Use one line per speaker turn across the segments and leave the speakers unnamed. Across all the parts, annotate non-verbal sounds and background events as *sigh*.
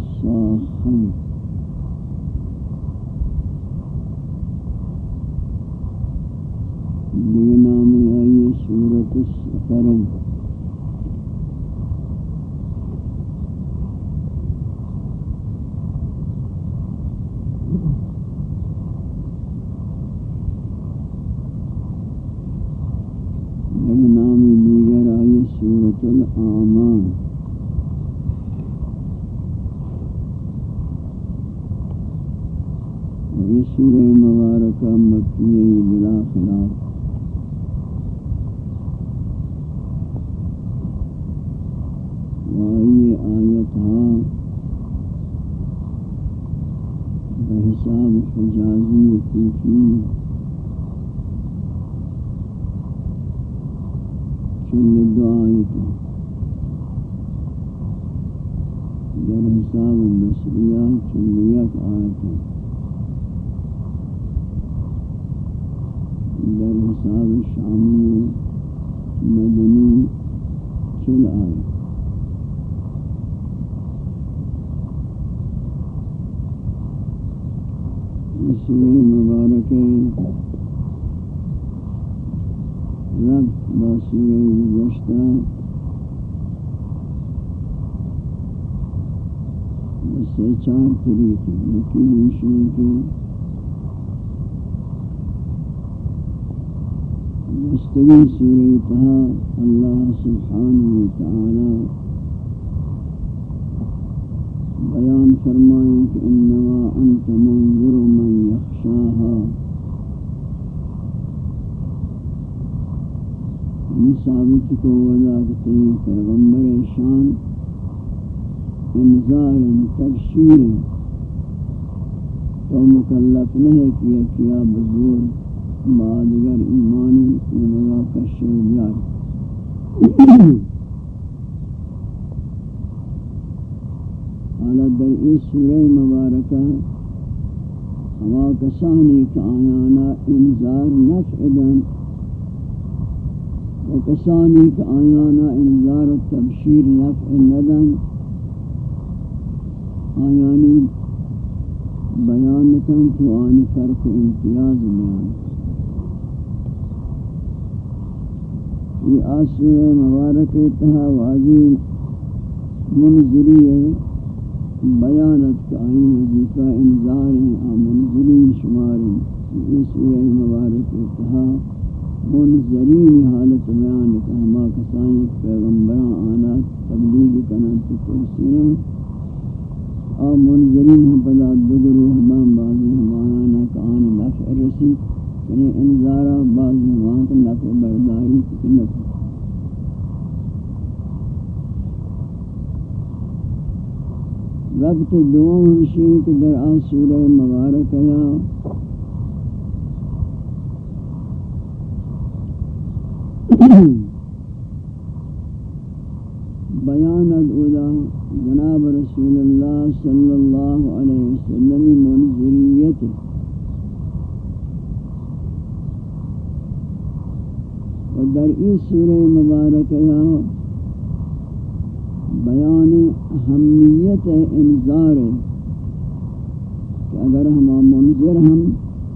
الشاخم کو وضاقتی پیغمبر شان انظار تبشیر. تو مکلف نہیں کیا کیا بزرگ مادگر ایمانی نمگا کا شعر حالا در این سورہ مبارکہ ہوا کسانی کا آیانا نفع دن و کسانی که آیانا انذار و تبشیر نفع ندن، آیانی بیان نکن تو آنی فرق امتیاز بیان. یہ آس مبارک اتحا واضح منظری ہے بیانت کا آئی وظیفہ انذار ہے آ منظری شمار ہے یہ سورہ مبارک اتحا ہون زرینی حالت بیان کہ ہما کسانی پیغمبران آنا تبلیغ کنن تو آم آ منظرین ہم پدا دگر و ہما بازی ہمانا کہ آن نفع رسید یعنی انذارا بازی ہم آنا کا نفع برداری کنن وقت دوم ہمشی کہ در آن سورہ مبارک یا بیان اولا، جناب رسول اللہ صلی اللہ علیہ وسلم منظریت و در این سورہ مبارک بیان اہمیت انذار کہ اگر ہم منظر ہم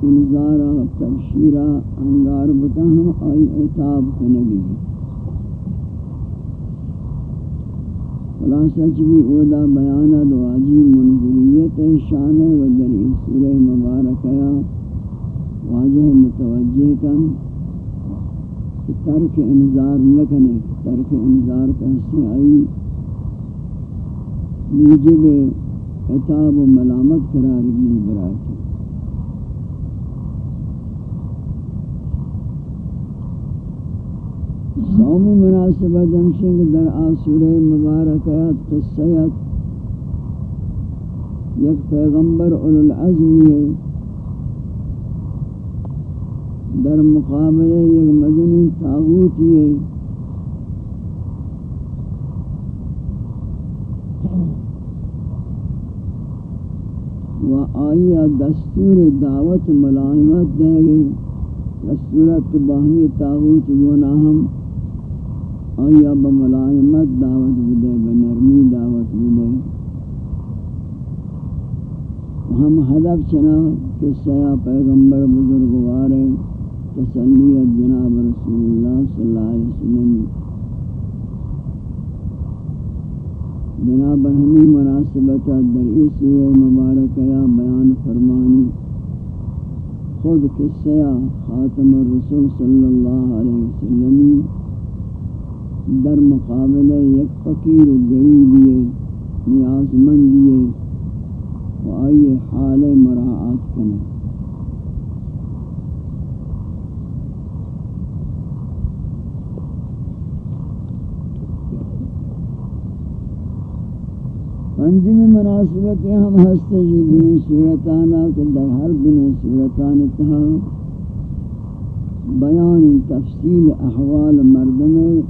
انذارا تبشیرا، انگار بکا ہم آئی اعتاب کنگی۔ خلاصہ چبی اولا بیانا دواجی منظریت شان و در سورہ مبارک واجہ متوجہ کم کہ ترک انذار نہ کنے ترک انذار کا آئی موجب عطاب و ملامت قرار گی گیری برای سومی مناسبت ہمشن در آسور مبارکیات قصیت یک پیغمبر اولو العظمی ہے۔ در مقابلے یک مدنی تاغوتی ہے۔ و آیا دستور دعوت ملائمت دے گی دستورت باہمی تاغوت گناہم۔ آیا بملائمت دعوت بدے بنرمی دعوت بدے ہم ہدف چنا کہ سیا پیغمبر بزرگوار تسلیت جناب رسول اللہ صلی اللہ علیہ وسلم۔ بنابر ہمیں مناسبت در اس مبارک یا بیان فرمانی۔ خود قصہ خاتم الرسول صلی اللہ علیہ وسلم۔ در مقابلہ یک فقیر و غریبی نیاز مندی و آئی حال مراعات کرنے پنجم مناسبت ہم ہستے جی دنیا صورتانا کہ در ہر دنیا صورتان تہا بیان تفصیل احوال مردم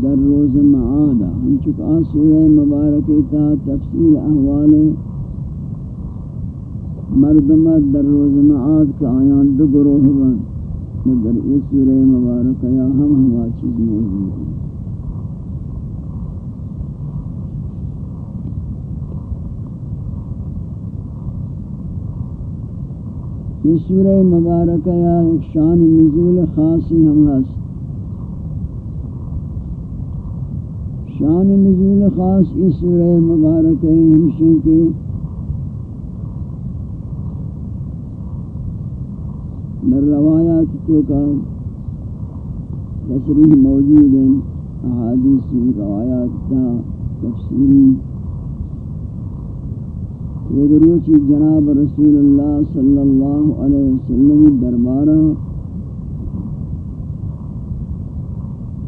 در روز معادہ ہم چکا سورہ مبارک تا تفصیل احوال مردم در روز معاد کا آیان دو گروہ بن در اس سورہ مبارک یا ہم ہوا چیز موجود ہیں۔ یہ سورہ مبارکہ یا ایک شان نزول خاصی ہم ہست۔ شان نزول خاص اس سورہ مبارکہ ہمشن کے۔ در روایات تو کا تصریح موجود ہیں احادیثی روایات تا تفسیری یک روچی جناب رسول اللہ صلی اللہ علیہ وسلم دربارہ۔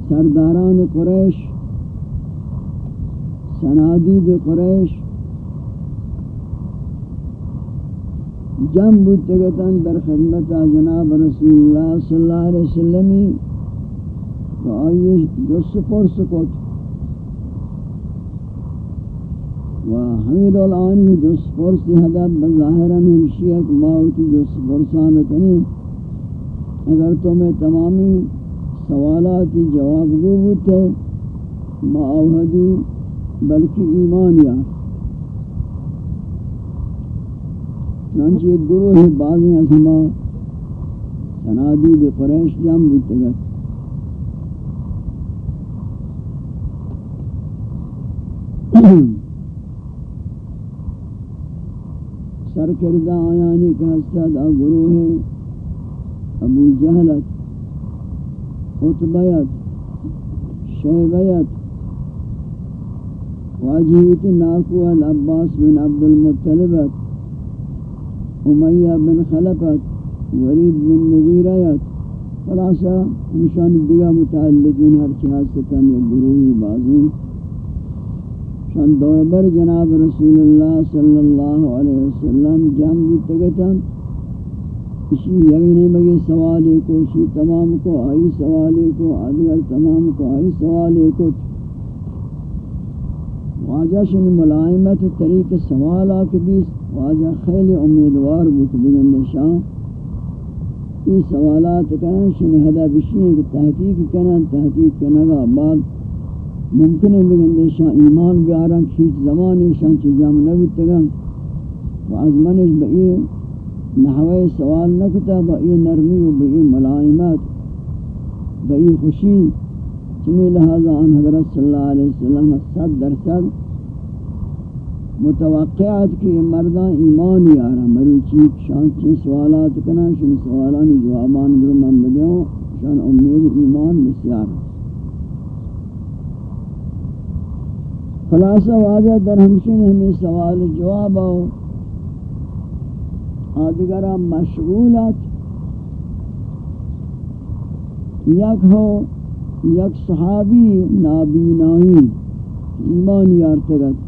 سرداران قریش سنادید قریش جم بودتگتن در خدمت جناب رسول اللہ صلی اللہ علیہ وسلم تو آئیے جو سپر سکوت و حمید الانی جو سپرسی حدب بظاہران ہمشیت ماوتی جو سپرسان کنی اگر تمہیں تمامی سوالاتی جواب گو بوتے معاہدی بلکہ ایمان یا چنانچہ ایک گروہ بعضی ازمہ سنادید قریش جام بوتے گا سرکردہ آیانی کا حسد گروہ ابو جہلت عطبیت شیبیت۔ واجہیت ناکو العباس بن عبد المطلبت امیہ بن خلفت ورید بن مغیریت خلاصہ، نشان دیگا متعلقین ہر چہاستان یا گروہی بازی. شان دور بر جناب رسول اللہ صلی اللہ علیہ وسلم جام بودتگتا اسی یقینی بگی سوالی کو، اسی تمام کو، آئی سوالی کو آدگر تمام کو، آئی سوالی کو واجہ شن ملائمت طریق سوال آکے دیس، واجہ خیلی امیدوار بک بگن نشان۔ یہ سوالات کرن شن ہدا بشین کہ تحقیق کرن تحقیق کرنگا بعد ممکن ہے بگن نشان۔ ایمان بیارن، کھیچ زمانی شان چی جام نبتگن و از منش بئی نحوی سوال نکتا بئی نرمی و بئی ملائمت بئی خوشی، چمی لہذا ان حضرت صلی اللہ علیہ وسلم صد درصد متوقعات کی مردان ایمان یارا مروچی شان چی سوالات کنا، شن سوالانی جوابان در من بدیوں شان امید ایمان بسیار خلاصہ واجہ در ہمشن ہمیں سوال جواب آؤ۔ آدگرہ مشغولت یک ہو، یک صحابی نابینائی، ایمان یارتگت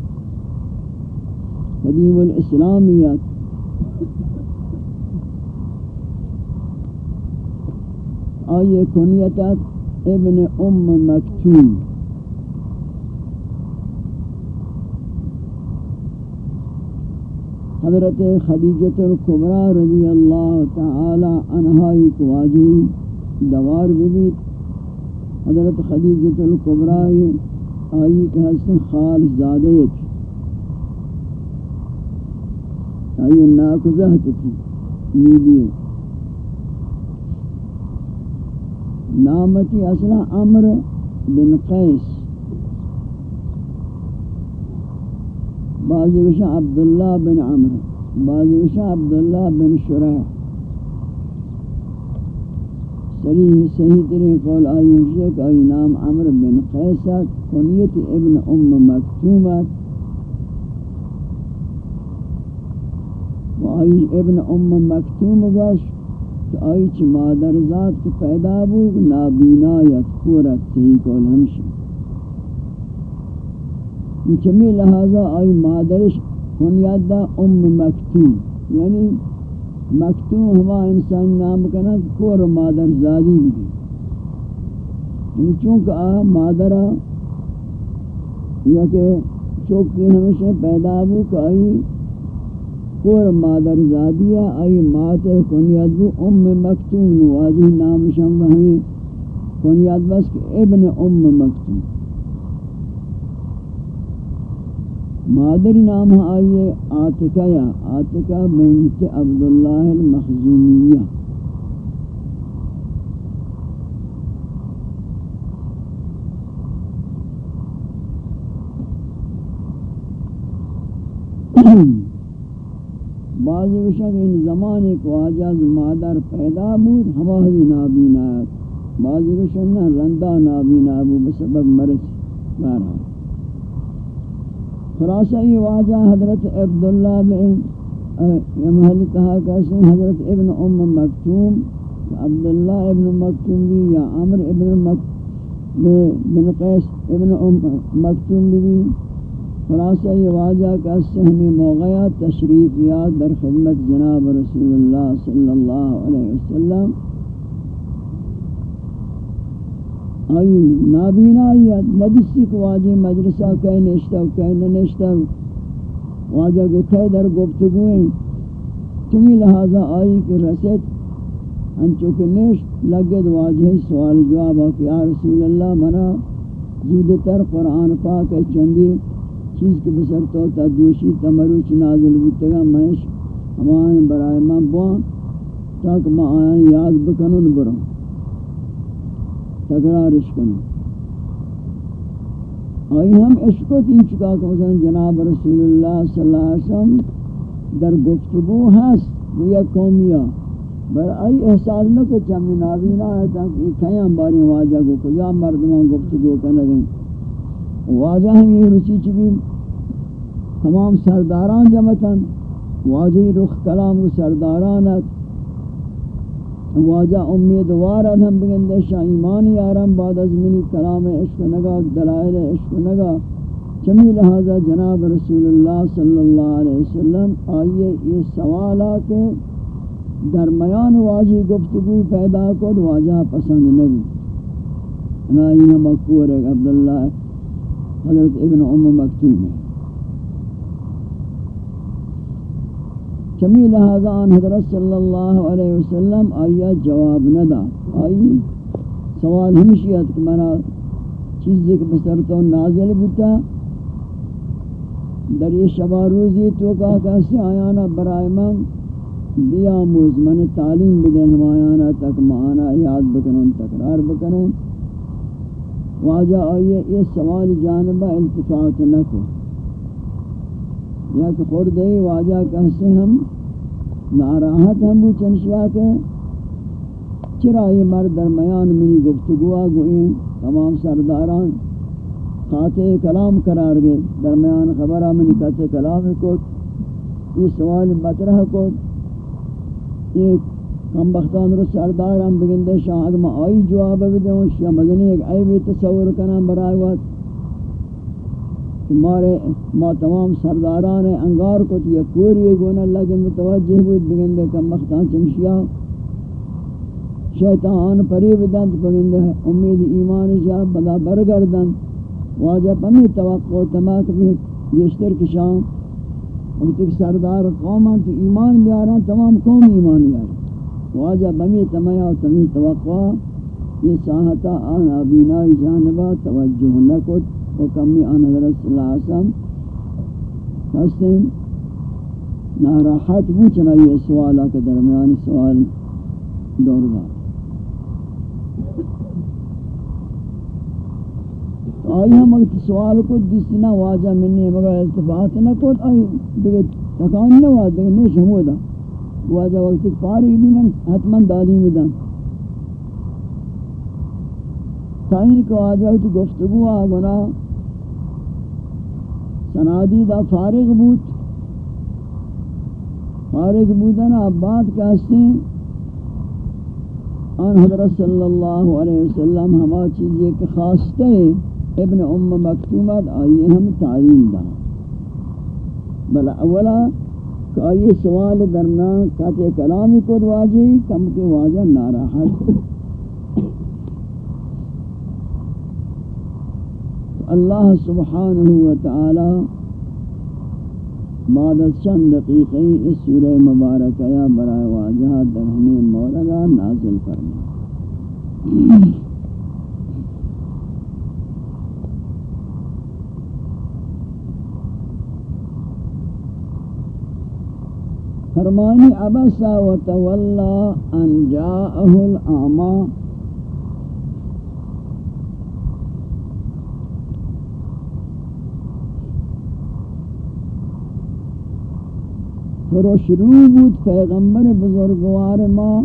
قدیم الاسلامیت آئیے کنیتت ابن ام مکتوم. حضرت خدیجت القبرہ رضی اللہ تعالی عنہائی کو واجی دوار ببیت. حضرت خدیجت القبرائی آئی کہ حسن خال زادیت آئی ناکزہت تھی نیدی نامتی اصلا عمر بن قیس۔ بعضی وشا عبداللہ بن عمر بعضی وشا عبداللہ بن شرح صحیح صحیح ترین قول آئی شک آئی نام عمر بن قیست کنیت ابن ام مکتومت و آئی ابن ام مکتوم گوش کہ آئی چھ مادر ذات کے پیدا بوگ نابینایت پورت صحیح قول ہمشی چمی لہذا آئی مادرش کنیت دا ام مکتوم۔ یعنی مکتوم ہوا انسان نام کنا کور مادر زادی بھی۔ یعنی چونکہ آ مادرہ یا کہ چوکی ہمیشہ پیدا ہو کہ آئی کور مادر زادیہ، ای آئی مات کنیت بو، ام مکتوم نوازی نام شم ہمیں کنید بس کہ ابن ام مکتون مادری نام آئیے آتکہ یا آتکہ بنت عبداللہ المخزومیہ. بعضی وشک ان زمانے کو آجاز مادر پیدا بود ہوا ہی نابینات بعضی وشک رندہ نابینا بود بسبب مرض بارہا خلاصہ یہ واجہ حضرت عبداللہ بن یہ محل کہا کہ حضرت ابن ام مکتوم، عبداللہ ابن مکتوم بھی، یا عمر ابن مکتوم بن قیس ابن ام مکتوم بھی خلاصہ یہ واجہ کہ اس سے ہمیں موقع تشریف یاد در خدمت جناب رسول اللہ صلی اللہ علیہ وسلم آئی نابینا آئی ندسی کو واجی مجلسہ کہیں نشتا و کہیں نشتا واجہ کو کہیں در گفتگویں تمہیں لہذا آئی کہ رسد ہنچو کہ نشت لگت واجہ سوال جواب کہ یا رسول اللہ، منا زودتر قرآن پاک ہے، چندی چیز کے بسر تو تا دوشی تمروچ نازل بودتگا منش ہمان برائے من بوان تاکہ میں آیان یاد بکنن بروں تکرارش کنو آئی ہم عشقت این چکا کہ مثلا جناب رسول اللہ صلی اللہ علیہ وسلم در گفتگو ہست گویا قومیا بل آئی احساس نہ کو چمی نابینا ہے تاکہ یہ کھیاں باری واجہ کو کجا مردمان گفتگو کرنے گئیں واجہ ہم یہ رسی چی تمام سرداران جمعتاً واجہ رخ کلام و سردارانت، واجہ امیدوار ہم بگندے شاہ ایمان یارم بعد از منی کلام عشق نگا، دلائل عشق نگا۔ چمی لہذا جناب رسول اللہ صلی اللہ علیہ وسلم، آئیے یہ سوالہ کے درمیان واجی گفتگو پیدا کو واجہ پسند نبی انہی مقبور ہے عبداللہ حضرت ابن ام مکتوم ہے۔ چمی لہذا آن حضرت صلی اللہ علیہ وسلم آیا جواب ندا۔ آئی سوال ہمشیت کہ منا چیزی کہ بسر تو نازل بتا در یہ شبا روزی تو کہا کہسی آیانا برائے من بیاموز من تعلیم بدے ہم آیانا تک معانا یاد بکنون تکرار بکنون واجہ آئیے، یہ سوال جانبہ التفات نہ کو یا کہ خوردہی واجہ کہسے ہم، ناراحت ہم بو چنشیا کے۔ چرا یہ مرد درمیان منی گفتگوا گوئیں تمام سرداران قاطع کلام قرار گئے۔ درمیان خبرہ منی قاطع کلام کو یہ سوال مطرح کو یہ کم بختان رو سرداران بگندے شاہ اگر میں آئی جواب بھی ہوں، شاہ مدنی ایک عیبی تصور کرنا برائے وقت۔ تمہارے ما تمام سرداران انگار کو تو کوری گونا اللہ کے متوجہ بود بگندے کم بختان چمشیا۔ شیطان پریب دند بگندے امید ایمان شاہ بدا برگردن۔ واجہ پمی توقع تماک بھی بیشتر کشان۔ ان تک سردار قومان تو ایمان بیاران، تمام قوم ایمان بیاران۔ واجہ بمی تمیا و تمی توقع یہ ساہتا آن ابینائی جانبا توجہ نکت و کمی آن حضرت صلی اللہ علیہ وسلم ہستیں ناراحت بو چنائی سوالہ کے درمیان سوال دور دا تو آئی ہم اگر سوال کو دیسنا واجہ منی مگر التفات نہ کو آئی دیکھے تکان نہ ہوا دیکھے نہیں شمو دا واجہ وقت پاری بھی من حتمن دادی میں تائین کو آجا ہوتی گفتگو آگونا سنادی دا فارغ بود۔ فارغ بودن بعد کہتے ہیں آن حضرت صلی اللہ علیہ وسلم ہما چیزیں کہ خاصتے ابن ام مکتومت آئیے ہم تعلیم دا بل اولا کہ آئیے سوال درمیان کہتے کلامی کو واجی کم کے واجہ ناراحت اللہ سبحانہ وتعالی بعد چند دقیقی اس سورہ مبارکہ برائے واجہ در ہمیں مولا نازل فرما فرمانی ابسا و تولا ان جاءه الاعمى. پھر شروع بود پیغمبر بزرگوار ما.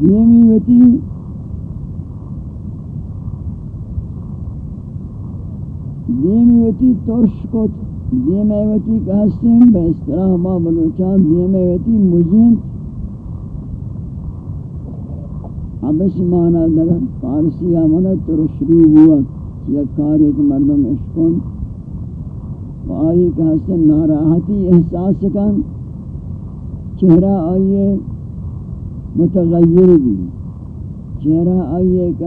دیمی وتی دیمی وتی ترش کت. دیمی وتی کہستیم بے اصطلاح ما بلوچان دیمی وتی مجین اب اس معنی در فارسی آمنا ترش رو بوک یا کار ایک مردم عشقن و آئی کہ حسن ناراحتی احساس کن. چہرہ آئیے متغیر بھی چہرہ آئیے کہ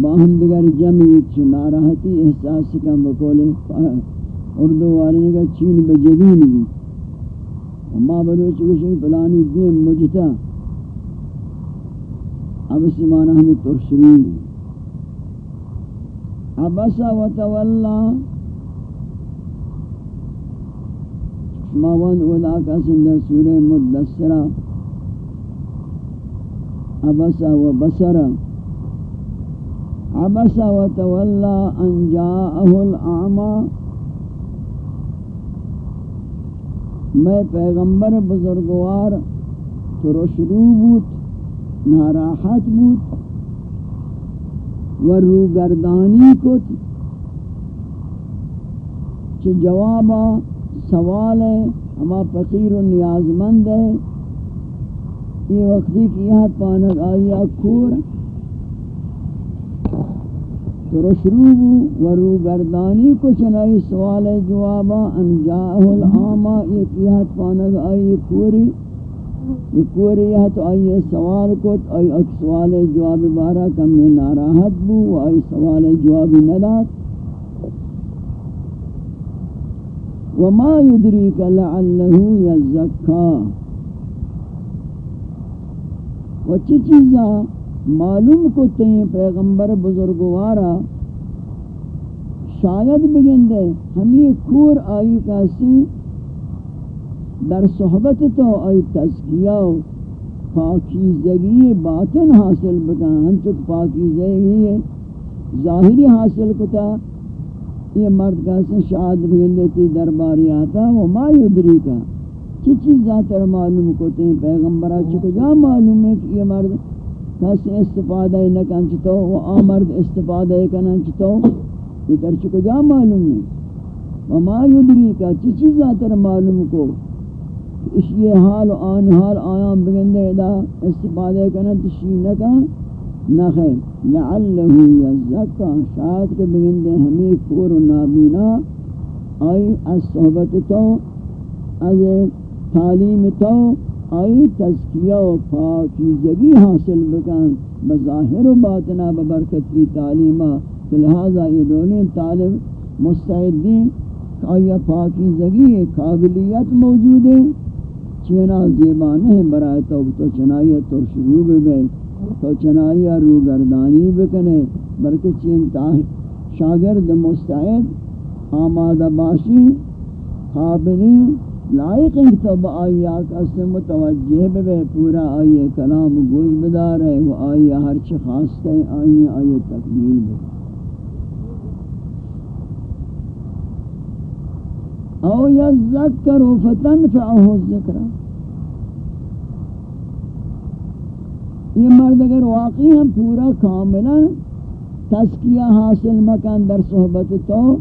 باہم بگر جمعی چھو ناراحتی احساس کن بکولے اردو والے نے کہا چین بجبین بھی ما بلوچ کشن پلانی دیم مجتا. اب اس معنی ہمیں ترشرین ہے عبس و تولا. ماون اولا کا سندر سورہ مدسرہ عبس و بسر عبس و تولا ان جاءه الاعمى میں پیغمبر بزرگوار تو روشرو بود، ناراحت بود و روگردانی کت چھ جوابا سوال ہے ہما فقیر و نیازمند ہے۔ یہ وقتی کی یہاں پانک آیا کور تو رشروب و رو گردانی کو چنائی سوال جوابا انجاہ العاما یہ کی یہاں پانک آئی کوری یہ کوری یہاں تو آئی سوال کو آئی اک سوال جواب بارا کم میں ناراحت بو و آئی سوال جواب ندات وما يدريك لعله يزكى وچی چیزا؟ معلوم کو تین پیغمبر بزرگوارا، شاید بگندے ہمیں کور آئی کاسی در صحبت تو آئی تذکیہ پاکیزگی باطن حاصل بکن، ہنچک پاکیزگی ظاہری حاصل کتا، یہ مرد کا سے شاد بگندے درباری آتا وہ ما یدری کا۔ چی چیز ذاتر معلوم کوتے ہیں پیغمبرہ چکو جا معلوم ہے کہ یہ مرد کسی استفادہ نہ کنچتو وہ آمرد استفادہ کنچتو یہ در چکو جا معلوم ہے وما یدری کا چی چیز ذاتر معلوم کو اس یہ حال و آن حال آیام بگندے دا استفادہ کنچتشی نہ کن نہ خیر لعلہ یزکا شاید کے بگندے ہمیں کور و نابینا آئی از صحبت تو از تعلیم تو آئی تذکیہ و پاکیزگی حاصل بکن، بظاہر و باطنہ ببرکت کی تعلیمہ لہذا یہ دونیں طالب مستعدین آیا پاکیزگی قابلیت موجود ہے چینا زیبا نہیں برائے تو تو چنائی ترشروع بے تو چنائی رو گردانی بکنے، بلکہ چین شاگرد مستعد، آمادہ باشی، قابلین لائق ہیں تو با آئی آقا سے متوجہ بے پورا آئی کلام گوش بدار ہے وہ آئی ہر چی خواست ہے، آئی آئی تکمیل بے۔ او یذکر فتنفعه الذکر۔ یہ مرد اگر واقعی ہم پورا کاملا تذکیہ حاصل مکان در صحبت تو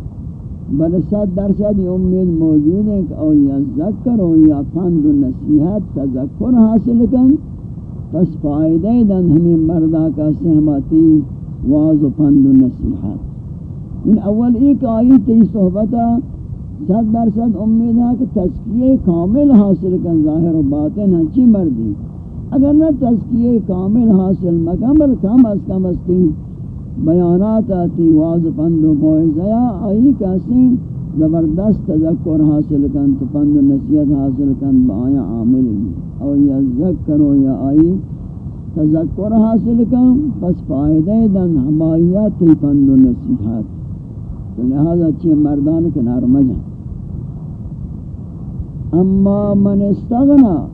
بل صد درصد یہ امید موجود ہے کہ او یا ذکر او یا فند و نصیحت، تذکر حاصل کن پس فائدہ دن ہمیں مردہ کا سہماتی واض و فند و نصیحت. ان اول ایک آئی تی صحبتہ صد درصد امید ہے کہ تذکیہ کامل حاصل کن ظاہر و باطن ہنچی مردی. اگر نہ تذکیہ کامل حاصل مکمل، کم از کم از تین بیانات آتی واض پند و موعظہ آئی کسی زبردست تذکر حاصل کن تو پند و نصیحت حاصل کن با آیا عامل او یا ذکر و یا آئی تذکر حاصل کن پس فائدہ دن ہمایات پند و نصیحت. تو لہذا چی مردان کنار مجھا. اما من استغنا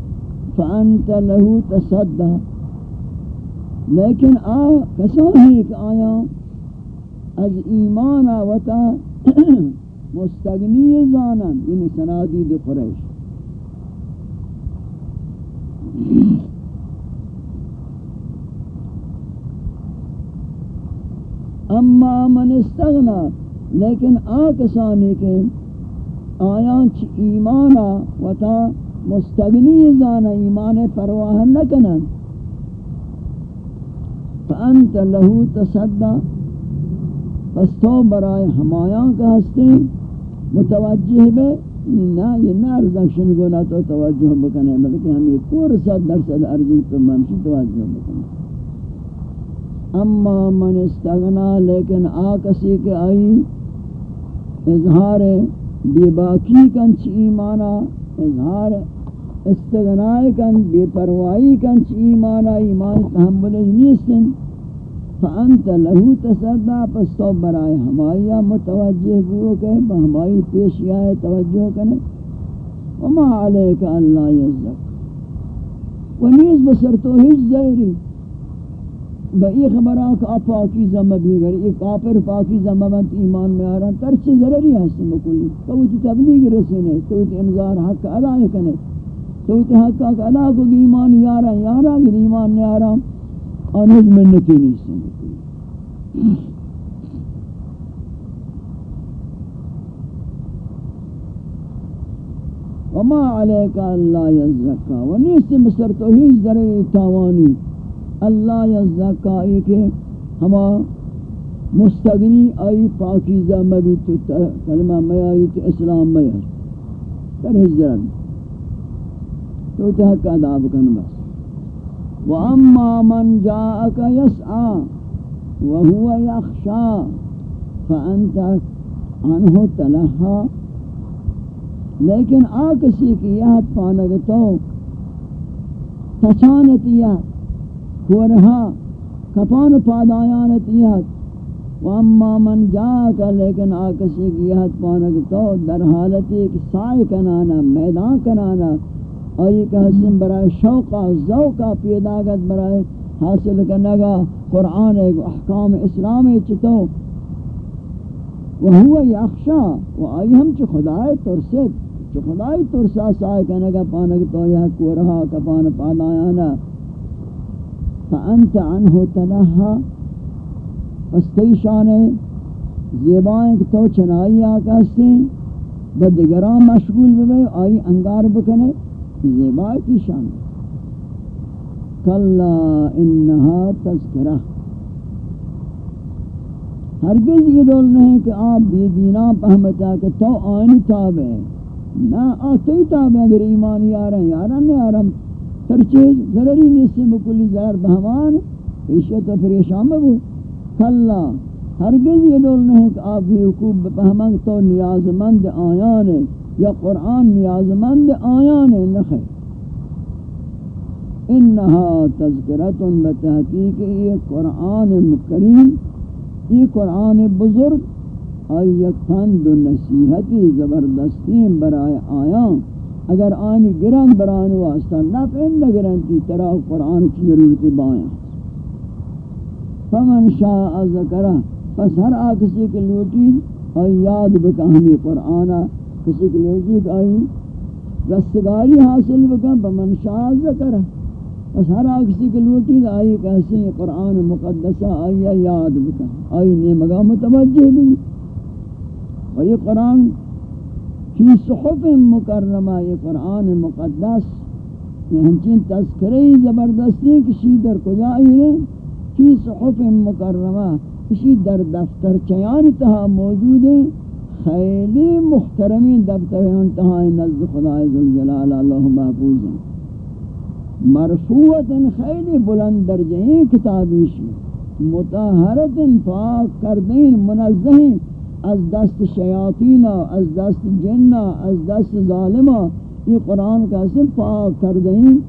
فانت له تصدہ. لیکن آ کسانی کہ آیا از ایمان وتا *clears throat* مستغنی زانن یعنی سنادید قریش. *clears throat* اما من استغنا، لیکن آ کسانی کے آیا چھ ایمانا وتا مستغنی زانا ایمان پرواہ نہ کنن فانت له تصدى، پس تو برائے ہمایاں کا ہستے متوجہ بے نہ یہ نہ ارزشن گونا تو توجہ بکنے بلکہ ہم یہ کور صد درصد ارزی تو ممشی توجہ بکنے اما من استغنا، لیکن آکسی کے آئی اظہار بے باکی کنچ ایمانا اظہار استغناء کن بے پروائی کن چی ایمان ایمان تحمل نیستن. فانت لہو تصدع پس تو برائے ہمایا متوجہ گو کہ ہمائی پیشی آئے توجہ کنے وما علیک اللہ یزک۔ و نیز بسر تو ہیچ زہری با ای خبران کہ آپ پاکی زمہ بھی گری ایک کافر پاکی زمہ بنت ایمان میں آرہا ترچے ضرری ہستے مکلی۔ تو وہ تبلیغ رسینے تو وہ انذار حق ادا کنے تو تے حق ادا کو ایمان یارا یارا کہ ایمان نے یارا انج منتی نہیں وما علیک اللہ یزکا. و نیست مصر تو ہیچ ذرے تاوانی. اللہ یزکا یہ کہ ہما مستغنی آئی پاکیزہ مبی تو کلمہ میں آئی تو اسلام میں آئی در حجرن تو تحق عذاب کن بس. وَأَمَّا مَنْ جَاءَكَ يَسْعَى وَهُوَ يَخْشَى فَأَنْتَ عَنْهُ تَلَحَّى لیکن آ کسی کی یاد پانگ تو تچانت یاد کورہا کپان پادایانت یاد واما من جاک لیکن آکسی کی یہت پانک تو در حالت ایک سائے کنانا، میدان کنانا اور یہ کہ حسن برائے شوقہ ذوقہ پیداگت برائے حاصل کرنگا قرآن ایک احکام اسلام چتو وہو یخشا. و آئی ہم چھ خدای ترسد چھ خدای ترسا سائے کنگا پانک تو یہ کورہا کپان پادایانا. فانت عنہ تلہا پس شان زیبائیں کہ تو چنائی آکا سیں بدگران مشغول ببے آئی انگار بکنے. زیبائی شان کلا انہا تذکرہ۔ ہرگز یہ دول نہیں کہ آپ بی دینا پہمتا کہ تو آئین تاب ہے۔ نا آتی تاب ہے اگر ایمانی آ رہے ہیں۔ یارم نہیں آ رہا ترچے ضرری نیسی مکلی ضرر بہمان عیشت پریشان ببو کلا، ہرگز یہ دول نہیں کہ آپ بھی حقوب بپہمنگ تو نیازمند آیان ہے یا قرآن نیازمند آیان نخے انہا تذکرت بتحقیق یہ قرآن مکریم یہ قرآن بزرگ، آئی یک و نصیحتی زبردستی برائے آیان. اگر آنی گران بران واسطہ نفع نگرانتی ترا قرآن کی ضرورت بایاں فمن شاء ذکرہ، پس ہر آکسی کے لوٹی آئی یاد بکا ہمیں قرآن کسی کے لوٹی آئی رستگاری حاصل بکا فمن شاء ذکرہ پس ہر آکسی کے لوٹی آئی کہسی قرآن مقدسہ آئی یاد بکا آئی نیمگا متوجہ بھی۔ و یہ قرآن فی صحف مکرمہ، یہ قرآن مقدس، یہ ہمچین تذکری زبردستی کشی در کجا آئی رہے فی صحف مکرمہ اسی در دفتر چیان تہا موجود ہیں خیلی محترمین دفتر تہا نزد خدا ذوالجلال اللہ محفوظ ہیں۔ مرفوعت خیلی بلند درجہ کتابیش متحرت پاک کردین، منزہین۔ از دست شیاطین از دست جن از دست ظالمہ یہ قرآن کا اسم پاک کردین۔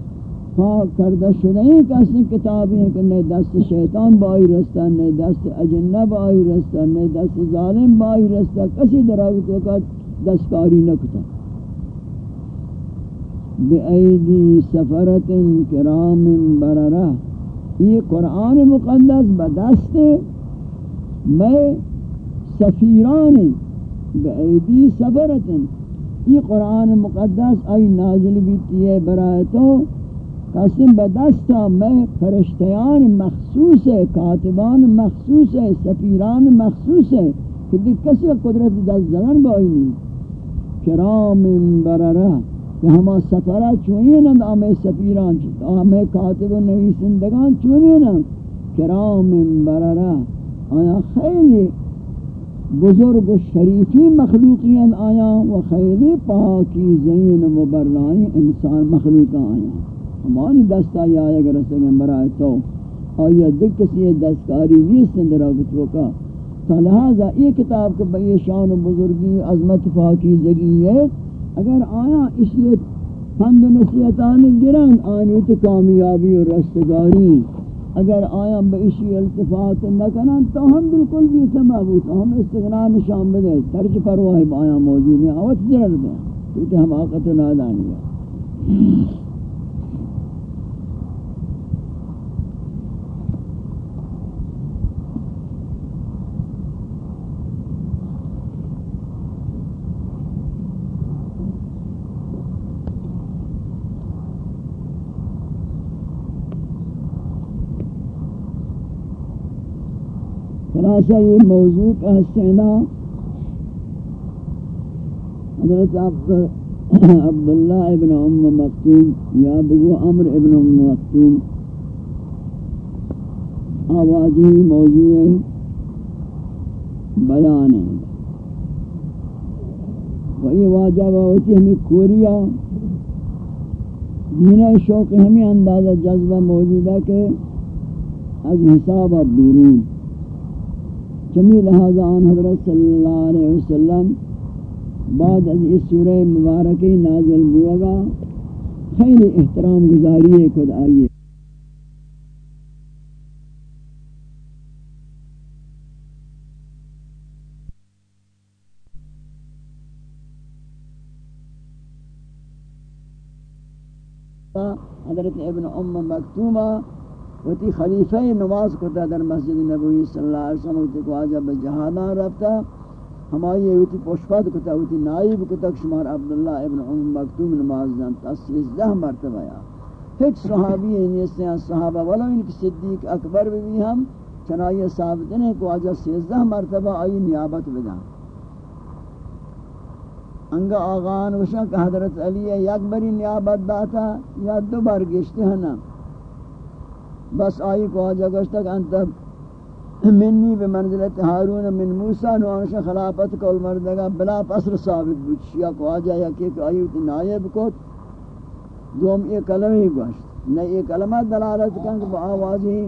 پاک کردہ شدہ ہیں کہ اسی کتابی ہیں کہ نئے دست شیطان بائی رستہ، نئے دست اجنہ بائی رستہ، نئے دست ظالم بائی رستہ، کسی دراغت وقت دستکاری نکتا۔ بے ایدی سفرت کرام بررہ۔ یہ قرآن مقدس بدست میں سفیران بے ایدی سفرت۔ یہ قرآن مقدس آئی نازل بیتی ہے برائے تو قسم بدستا میں فرشتیان مخصوص ہے کاتبان مخصوص ہے سفیران مخصوص ہے کہ کسی قدرت دست زنن بائی نہیں کرام بررہ کہ ہما سفرہ چوئین اند آمیں سفیران چھتا آمیں کاتب و نویسندگان چوئین اند کرام بررہ آیا خیلی بزرگ و شریفی مخلوقین آیا و خیلی پاکی زین و برلائی انسان مخلوق آیا؟ ہمانی دستا یا اگر رسگن برای تو آیا دیکھ کسی دستکاری نیست اندر آگت وکا لہذا یہ کتاب کے بئی شان و بزرگی عظمت فاکی زگی ہے اگر آیا اس لیے پند و نصیحتان گرن آنی تو کامیابی و رستگاری اگر آیا بئیشی التفات نکنن تو ہم بالکل بھی سمابوت ہم استغنا نشان بدے ترج پرواہ آیا موجود ہیں آوت جرر دیں کیونکہ ہم آقت نادانی ہے خلاصہ یہ موضوع کا حسینہ حضرت عبداللہ ابن ام مختوم یا بگو عمر ابن ام مختوم آوازی موضوع بیان ہے۔ و یہ واجہ ہوتی ہمیں کوریا، دین شوق ہمیں اندازہ جذبہ موجود ہے کہ از حساب بیرون۔ چمی لہذا آن حضرت صلی اللہ علیہ وسلم بعد از اس سورہ مبارکی نازل بوگا خیلی احترام گزاری خود آئیے۔ حضرت ابن ام مکتومہ وتی خلیفہ نماز کو در مسجد نبوی صلی اللہ علیہ وسلم کو آجا بجہادان رفتا ہمائی ہوتی پوشپاد کتا ہوتی نائب کتا شمار عبداللہ ابن عم مکتوم نماز دن تا سیزدہ مرتبہ یا۔ ہیچ صحابی ہیں نیستے ہیں صحابہ والا، ان کی صدیق اکبر بھی ہم چنائی ثابت ہیں کہ آجا سیزدہ مرتبہ آئی نیابت بدن۔ انگا آغان وشا کہ حضرت علی یک بری نیابت داتا، یا دو بار گشتے ہیں بس آئی کو آجا گشتا کہ انتا منی به منزلت هارون من موسی نو انش خلافت کول مردگا بلا پسر ثابت بود. یا کو آجا یا کہ ایوت نائب کو دوم یہ کلمہ ہی گوشت. نہ یہ کلمہ دلالت کن کہ آوازی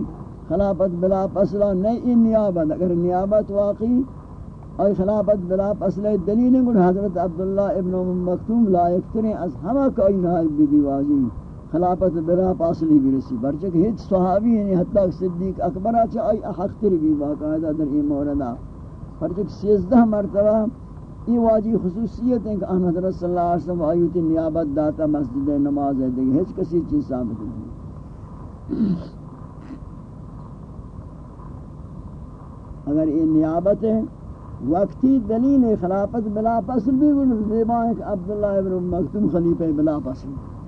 خلافت بلا پسر نہیں نیابت. اگر نیابت واقعی اور خلافت بلا پسر دلیل ہے حضرت عبداللہ ابن مکتوم لائق ترین از ہمہ کوئی نائب بھی بھی واضح خلافت برا پاسلی بھی رسی۔ برچہ کہ ہیچ صحابی ہیں حتی صدیق اکبر آچا آئی حق تر بھی باقاعدہ در این موردہ برچہ کہ سیزدہ مرتبہ یہ واجی خصوصیت ہے کہ احمد رسول اللہ علیہ وسلم آئیوتی نیابت داتا مسجد نماز ہے دیکھ ہیچ کسی چیز ثابت نہیں۔ اگر یہ نیابت ہے، وقتی دلیل خلافت بلا پسل بھی گنر دیبا ہے کہ عبداللہ ابن مکتوم خلیفہ بلا پسل بھی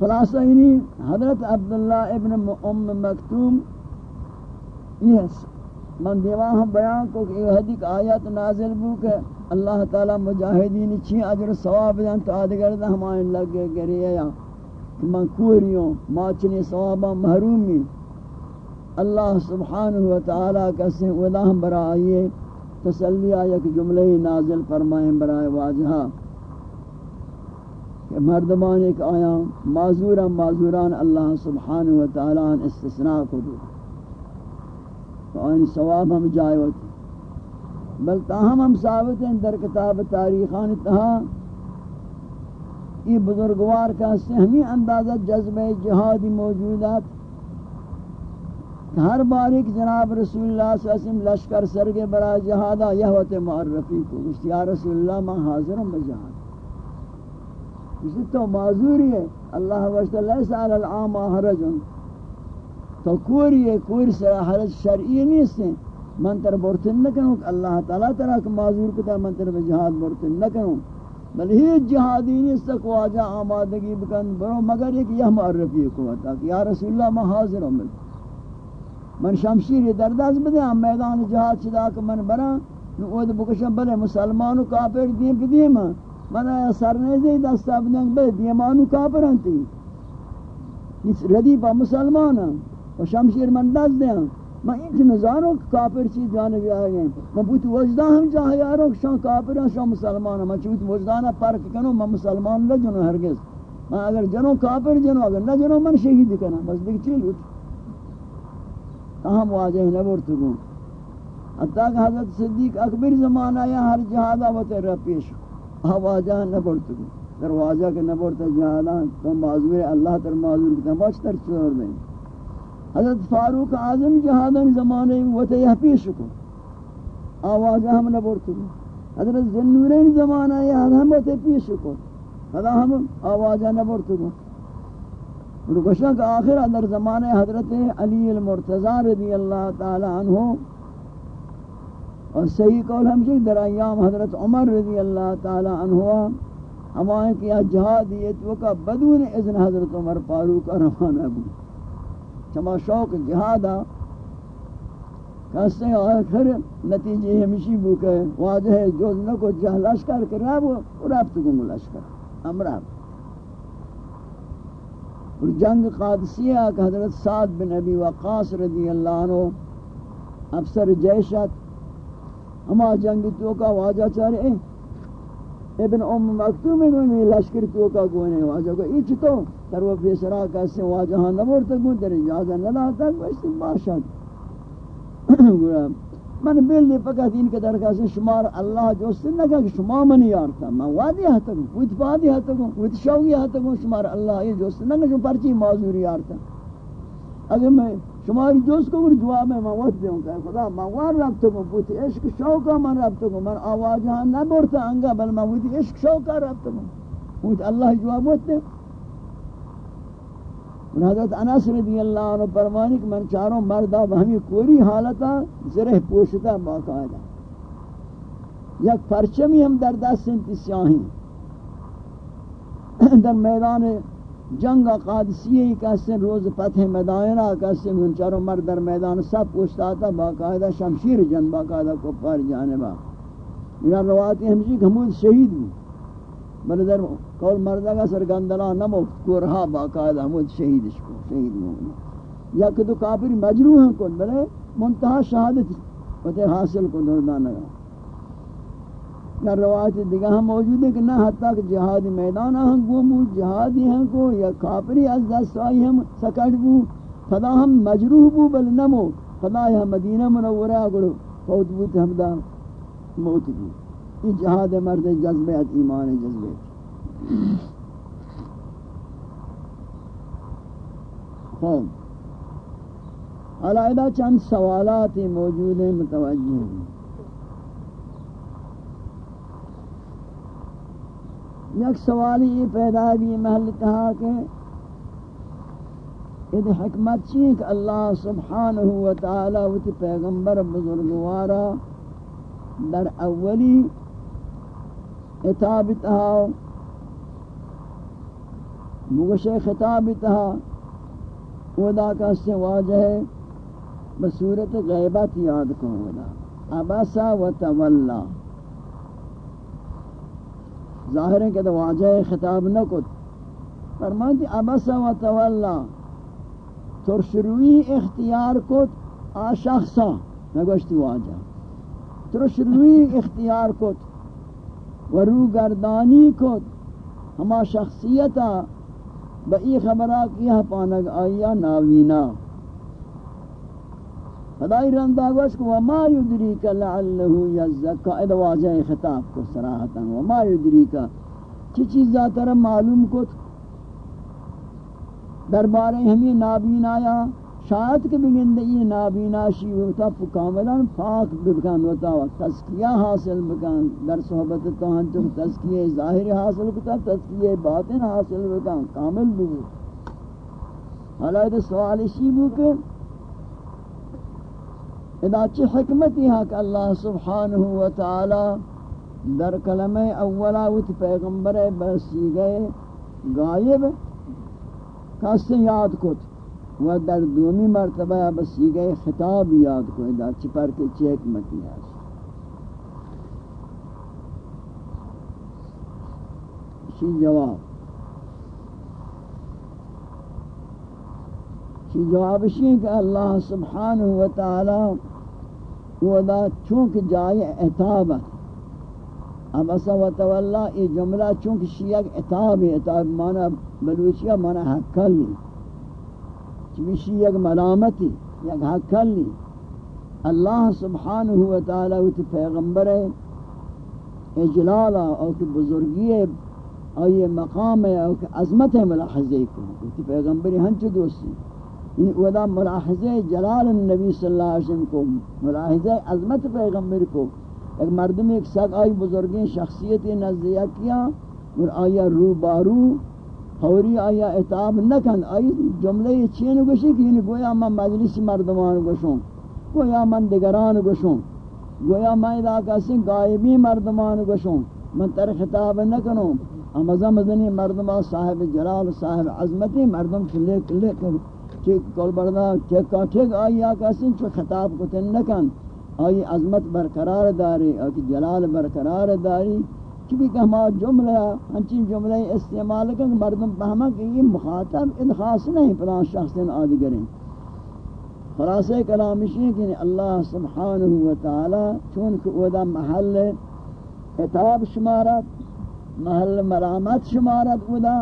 خلاصہ یعنی حضرت عبداللہ ابن ام مکتوم، یہ من دیوان ہم بیان کو کہ یہ حدیق آیات نازل بو کہ اللہ تعالی مجاہدین چی عجر ثواب دن تو آدھگر دا ہمائن لگے گرے یا من کوریوں، ما چنی محرومی اللہ سبحانہ و تعالی کا سے وداہم برائیے تسلی جملے نازل فرمائیں برائے واجہا کہ مردمان ایک آیا معذورا معذوران اللہ سبحانہ و تعالی ہاں استثناء کو دو تو آئین ثواب ہم جائے ہوتے بل تاہم ہم ثابت ہیں در کتاب تاریخان تہا یہ بزرگوار کا سہمی اندازہ جذبہ جہادی موجودات ہر بار ایک جناب رسول اللہ صلی اللہ علیہ وسلم لشکر سرگے برا جہادہ یہ وقت معرفی کو اس یا رسول اللہ، میں حاضر ہوں بجہاد. اسی تو معذوری ہے، اللہ وشت لیس علی العام حرج۔ تو کوری ہے کوری سے حرج شرعی نہیں سے من تر برتن نہ کروں کہ اللہ تعالیٰ ترہ کہ معذور کتا من تر بجہاد برتن نہ کروں۔ بل ہی جہادی نہیں سک واجہ آمادگی بکن برو، مگر ایک یہ معرفی کو کہ یا رسول اللہ، میں حاضر ہوں من شمشیر در دست بده میدان جہاد چدا کہ من برا نو ود بکشم بلے مسلمان و کافر دیم بدیم من سر نہیں دست بدن بلے دیمان و کافر انتی اس ردی با مسلمان و شمشیر من دست دیں میں ایک نظاروں کافر چیز جانبی آئے گئے میں بوت وجدان ہم جاہے یاروں شان کافر ہیں شان مسلمان ہیں میں چوت وجدان پرک کنو میں مسلمان نہ جنو ہرگز میں اگر جنو کافر جنو، اگر نہ جنو من شہید کنا بس دیکھ چیل ہوتی واجہ نبرت گو حتیٰ کہ حضرت صدیق اکبر زمانہ یا ہر جہادہ و تیرہ پیش ہاں واجہ نبرت گو در واجہ کے نبرت جہادہ تو معذور اللہ تر معذور کتا باچ تر چور دیں. حضرت فاروق اعظم جہادہ زمانے و تیرہ پیش کو آوازہ ہم نبرت گو حضرت ذنورین زمانہ یا ہم و تیرہ پیش کو حضرت ہم آوازہ نبرت گو رکشن کا آخر اندر زمانے حضرت علی المرتضی رضی اللہ تعالی عنہ اور صحیح قول ہمشہ در ایام حضرت عمر رضی اللہ تعالی عنہ ہمائیں کیا جہاد یہ تو کا بدون اذن حضرت عمر فاروق روانہ بود۔ چما شوق جہادا کسے آخر نتیجے ہمشی بوکے واجہ جو نہ کو جہلش کر کے رب رب تو گم لشکر امراب اور جنگ قادسیہ کہ حضرت سعد بن ابی وقاص رضی اللہ عنہ افسر جیشت ہما جنگ تو کا واجہ چارے۔ ابن ام مکتوم میں لشکر تو کا گونے واجہ۔ کو ایچ تو در وہ فیسرا کیسے واجہ ہاں نمور گو، در اجازہ ندا تک ویسے باشد۔ *clears throat* من بیلی فقط این که در کسی شمار اللہ جوست نگا کہ شما من یارتا من وادی ہتا گو ویت فادی ہتا گو ویت شوگی ہتا گو شمار اللہ یہ جوست نگا شما پرچی معذوری یارتا اگر میں شماری دوست کو جواب میں میں وقت دیوں کہ خدا میں وار رب تو بوتی عشق شوقا من رب تو من آواز ہاں نہ انگا بل میں بوتی عشق شوقا رب تو بوتی اللہ جواب ہوتے حضرت انس رضی اللہ عنہ فرمانی کہ من چاروں مردہ ہمیں کوری حالتا زرہ پوشتا باقاعدہ۔ یک پرچمی ہم در دست انتی سیاہیں۔ در میدان جنگ قادسیہ کیسے روز فتح میدانہ کیسے منچارو مرد در میدان سب پوچھتا تھا باقاعدہ شمشیر جن، باقاعدہ کفار جانبا۔ میرا روایتی ہمشی کہ حمود شہید بھی بلے در کول مردہ کا سرگندلہ نمو کورہا باقاعدہ حمود شہید کو شہید مومن. یا کہ تو کافر مجروح ہیں کن بلے منتہا شہادت پتہ حاصل کو دردانگا یا روایت دیگا ہم موجود ہے کہ نہ حتیٰ کہ جہاد میدان ہم گو مو جہادی ہیں کو یا کافری از دست آئی ہم سکٹ بو فدا ہم مجروح بو بل نمو. فدا یا مدینہ منورہ گڑو فوت بو تحمدہ موت بو یہ جہاد مرد جذبیت ایمان جذبیت خوب علائدہ چند سوالات موجود ہیں، متوجہ ہیں۔ یک سوالی یہ پیدا بھی محل تہا کہ یہ حکمت چیئے کہ اللہ سبحانہ وتعالی وتی پیغمبر بزرگوارا در اولی اتاب تہا مگش خطاب تہا ودا کا سے واجہ بصورت غیبت یاد کو ودا ابسا و تولا۔ ظاہر ہے کہ تو واجہ خطاب نہ کت فرمانتی ابس و تولا ترشروی اختیار کت آ شخصا نگوشتی واجہ ترشروی اختیار کت و رو گردانی کت ہما شخصیتا. با ای خبرہ کیا پانک آیا ناوینا. خدای رندا گوش کو ما یدریک لعلہ یزکا. اذا واجہ خطاب کو صراحتا وما یدریک. چی چیز ذاتر معلوم کو دربارے ہمیں نابین آیا شاید کہ بگندے یہ نابینا شی ہوتا کاملا پاک بکن ہوتا و تزکیہ حاصل بکن، در صحبت تو توہن جو تزکیہ ظاہر حاصل کتا تزکیہ باطن حاصل بکن، کامل بگو حالا سوال شی بو کہ ادا چی حکمتی ہے کہ اللہ سبحانہ وتعالی در کلمہ اولا وت پیغمبر بسی گئے غائب، کس یاد کت؟ و در دومی مرتبہ بسی گئے خطاب یاد کو ادا چی پر کے چی حکمتی ہے شی جواب؟ شی جواب شی کہ اللہ سبحانہ وتعالی ودا چونکہ جائے اعتاب اب اسا و تولا یہ جملہ چونکہ شیعہ اعتاب ہے، اعتاب مانا بلوچیہ مانا حقل لی چونکہ شیعہ ملامتی، یک حقل لی اللہ سبحانہ وتعالی وت پیغمبر اجلالا، او کہ بزرگی ہے او یہ مقام ہے او کہ عظمت ہے ملاحظے کو وت پیغمبر ہنچ دوستی ودا ملاحظہ جلال النبی صلی اللہ علیہ وسلم کو ملاحظہ عظمت پیغمبر کو ایک مردم ایک سگ آئی بزرگیں شخصیت نزدیہ کیا اور آیا رو بارو خوری آیا اتاب نکن. آئی جملے چین گوشی کہ یعنی گویا من مجلس مردمان گوشوں گویا من دگران گوشوں گویا من علاقہ سے غائبی مردمان گوشوں من تر خطاب نکنوں امزا مدنی مردمان صاحب جلال، صاحب عظمتی مردم کلے کلے ٹھیک کول بردا ٹھیک کا ٹھیک آیا چو خطاب کو تن نکن. آئی عظمت برقرار داری آئی جلال برقرار داری. چونکہ کہ ہما جملہ، ہنچین جملہ استعمال کریں مردم پہما کہ یہ مخاطب ادخاص نہیں پلان شخص آدگریں خلاصہ کلام ہے کہ اللہ سبحانہ وتعالی چونکہ اودا محل اتاب شمارت محل مرامت شمارت اودا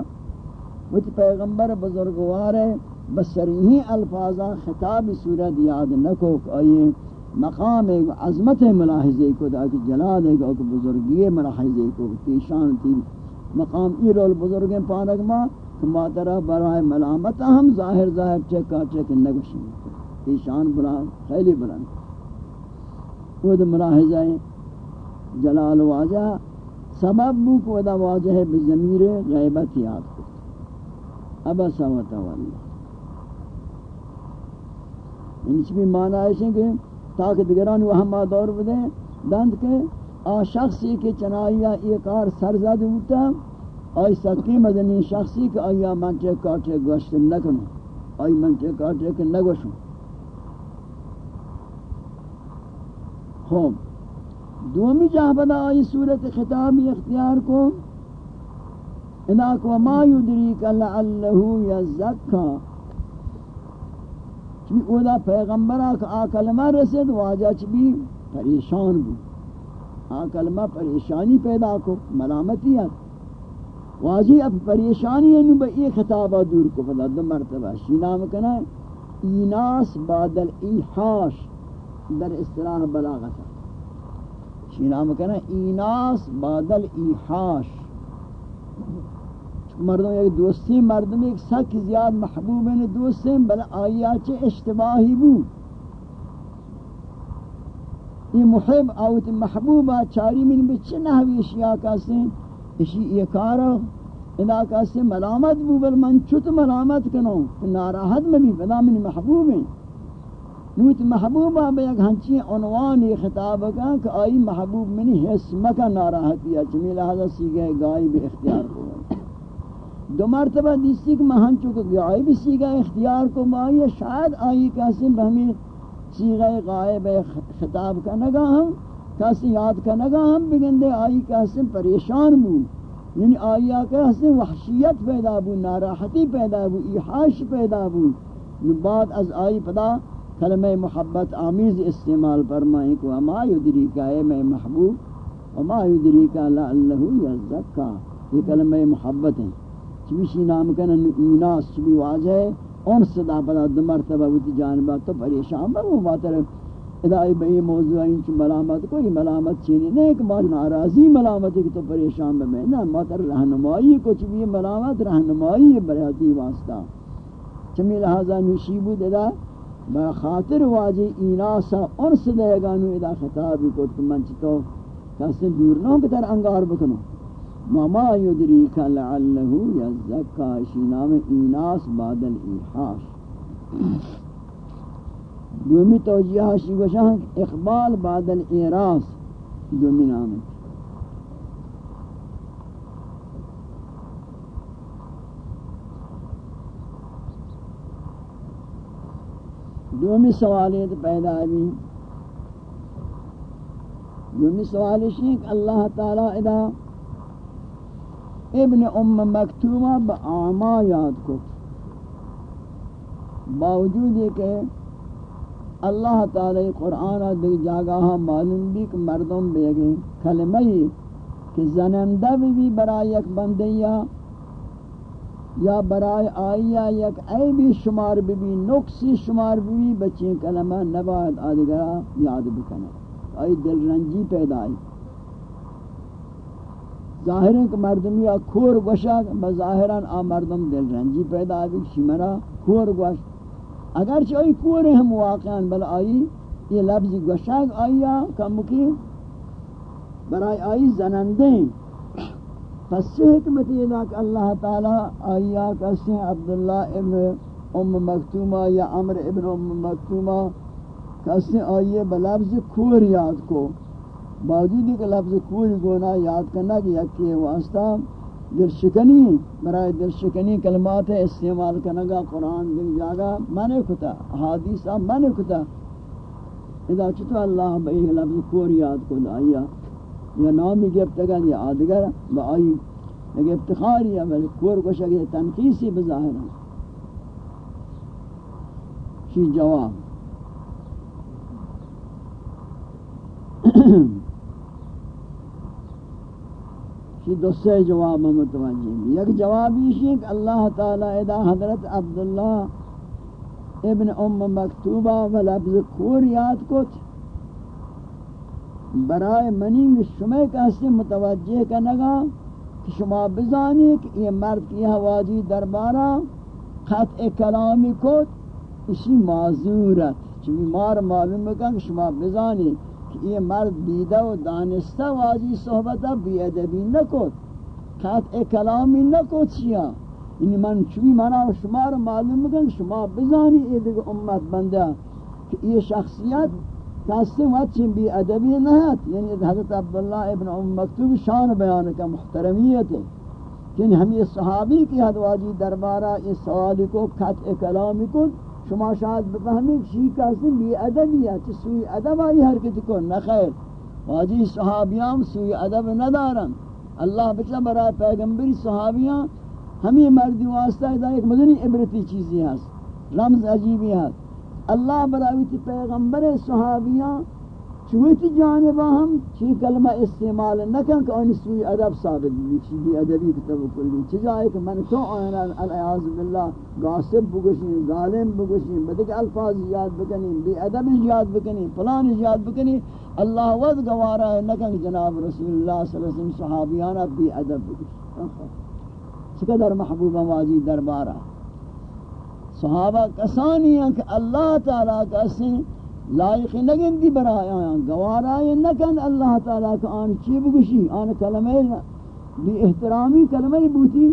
وچ پیغمبر بزرگوار ہے بسریحی الفاظا خطاب صورت یاد نکو کہ آئیے مقام عظمت ملاحظے کو دا کہ جلال ہے کہ بزرگی ملاحظے کو تیشان تی مقام ای رول بزرگیں پانک ما کہ ماترہ برائے ملامت ہم ظاہر ظاہر چکا چک نگوشی تیشان بلا، خیلی بلند۔ وہ دا ملاحظہ جلال واجہ، سبب بو کو دا واجہ بزمیر غیبت یاد کو۔ ابا سوتا واللہ ان چی بھی معنی ہے کہ تاکہ دیگران وہ ہم دور بدیں دند کے آ شخصی کے چنائیا یہ کار سرزد ہوتا۔ آئی سکی مدنی شخصی کے آیا منچے کاٹے گوشت نکنو۔ آئی منچے کاٹے کہ نگوشو۔ خوب۔ دومی جہاں بدا آئی صورت خطابی اختیار کو۔ اناک وما یدریک لعلہو یزکا۔ چی اودا پیغمبرہ کا آ کلمہ رسید، واجہ چی بھی پریشان بھی آ کلمہ پریشانی پیدا کو ملامتیت واجی اب پریشانی ہے، نو با ای خطابہ دور کو، فضا دو مرتبہ۔ شی نام کنا ایناس بادل ایحاش در اصطلاح بلاغتا شی نام کنا ایناس بادل ایحاش مردم ایک دوستی، مردم ایک سک زیاد محبوب ہیں دوستی بل آیا چے اشتباہی بو یہ محب آوت محبوبہ چاری من بچے نحوی اشیاء کاسے اسی یہ کارا ادا کاسے ملامت بو بل من چھت ملامت کنو ناراحت میں بھی بدا من محبوب ہیں نوت محبوبہ بے ایک ہنچی عنوان یہ خطاب کا کہ آئی محبوب منی حس مکہ ناراحتی ہے چمی لہذا سیگے گائی بے اختیار کو دو مرتبہ دیستی کہ مہن چکا غائب سیگا اختیار کو مائی شاید آئی کسی بہمی سیغہ غائب خطاب کا نگا ہم کسی یاد کا نگا ہم بگندے آئی کسی پریشان بو. یعنی آئی کسی وحشیت پیدا بو، ناراحتی پیدا بو، ایحاش پیدا بو. بعد از آئی پدا کلمہ محبت آمیز استعمال فرمائیں کو اما یدری کا اے میں محبوب اما یدری کا لعلہو یزکا. یہ کلمہ محبت ہیں چویشی نام کنن ایناس چوی واجہ ہے ان صدا پدا دو مرتبہ ہوتی جانبہ تو پریشان بر وہ باتر ادائی بئی موضوع این چو ملامت، کوئی ملامت چینی نہیں کہ بات ناراضی ملامت ہے کہ تو پریشان بر میں نا ماتر رہنمائی کچھ بھی ملامت رہنمائی ہے، بریاتی واسطہ۔ چمی لہذا نشیبو ددا با خاطر واجہ ایناسا ان صدا گانو ادا خطابی کو تو منچ تو کسی دور نہ بتر انگار بکنو۔ مما یدریک لعلہ یزکا اسی نام ایناس بعد الایحاش دومی توجیہ شی گوشاں اقبال بعد الاعراس دومی نام ہے دومی سوالیت پیدا بھی دومی سوالی شیخ اللہ تعالی ادا ابن ام مکتومہ با آما یاد کو باوجود یہ کہ اللہ تعالی قرآن دیکھ جاگاہ معلوم بھی کہ مردم بے گئے کلمہی کہ زنندہ بھی بھی برای یک بندیا یا برای آئیا یک عیبی شمار بھی بھی، نقصی شمار بھی بھی بچیں کلمہ نباید آدھگرہ یاد بکنے آئی دل رنجی پیدا آئی۔ ظاہر ہے کہ مردمی کھور گوشا بظاہران آ مردم دل رنجی پیدا بھی شمرا کھور گوش اگر چوئی کھور ہم واقعا، بل آئی، یہ لفظ گوشا آیا کم کی؟ برای آئی زنندیں پس سے حکمت یہ کہ اللہ تعالی آیا کسی عبداللہ ابن ام مکتومہ یا عمر ابن ام مکتومہ۔ کسی آئیے بلفظ کھور یاد کو۔ باوجود کہ لفظ کوئی گونا یاد کرنا کہ یکی واسطہ دل شکنی برای دل شکنی کلمات استعمال کنگا قرآن دل جاگا من کتا حادیثہ من کتا اذا چطور اللہ بئی لفظ کور یاد کو دائیا۔ یا نامی گفتگا یا آدگر با آئی لیکن افتخاری ہے، بلکہ کور کو شکل تنقیسی بظاہر ہے۔ شی جواب۔ شی دو سے جواب متوجہ ہیں۔ یک جواب یہ ہے کہ اللہ تعالی ادا حضرت عبداللہ ابن ام مکتوبہ و لفظ کور یاد کت۔ برائے منی شمع کا سے متوجہ کا نگا کہ شما بزانی کہ یہ مرد کی حواجی دربارہ خط کلامی کت۔ اسی معذورت چمی مار معلوم بکن کہ شما بزانی کہ یہ مرد بیدہ و دانستہ واجی صحبتہ بی ادبی نکت خط کلامی نکت چیا. یعنی من چوی منا شما رو معلوم کہ شما بزانی یہ دیکھ امت بندہ کہ یہ شخصیت کسی بی ادبی نہت یعنی حضرت عبداللہ ابن ام مکتوب شان بیان کا محترمیت. ہے یعنی ہم یہ صحابی کی حدواجی دربارہ اس سوالی کو قطع کلامی کو شما شاید بفهمید شی کسی بی ادبی ہے چی سوی ادب آئی حرکت کو نخیر واجی صحابیان سوی ادب ندارن. اللہ بچہ برای پیغمبری صحابیان ہمیں مردی واسطہ ایک مدنی عبرتی چیزی ہے رمز عجیبی ہے اللہ برای پیغمبر صحابیان چویتی جانبا ہم چی کلمہ استعمال نکن کہ انہی سوی ادب ثابت بھی چی بھی ادبی کتب کلی چی جائے کہ من تو آئینا العیاض باللہ غاصب بگشیں ظالم بگشیں بدک الفاظ یاد بکنیں بی ادب یاد بکنیں پلان یاد بکنیں اللہ وز گوارا ہے نکن جناب رسول اللہ صلی اللہ علیہ وسلم صحابیانا بی ادب بگشیں چقدر محبوبہ واجی دربارہ۔ صحابہ کسانی ہیں کہ اللہ تعالیٰ کا سن لائق نگن دی برای آیاں گوارای نکن اللہ تعالیٰ کا آن چی بگوشی؟ آن کلمہ بی احترامی کلمہ بوتی،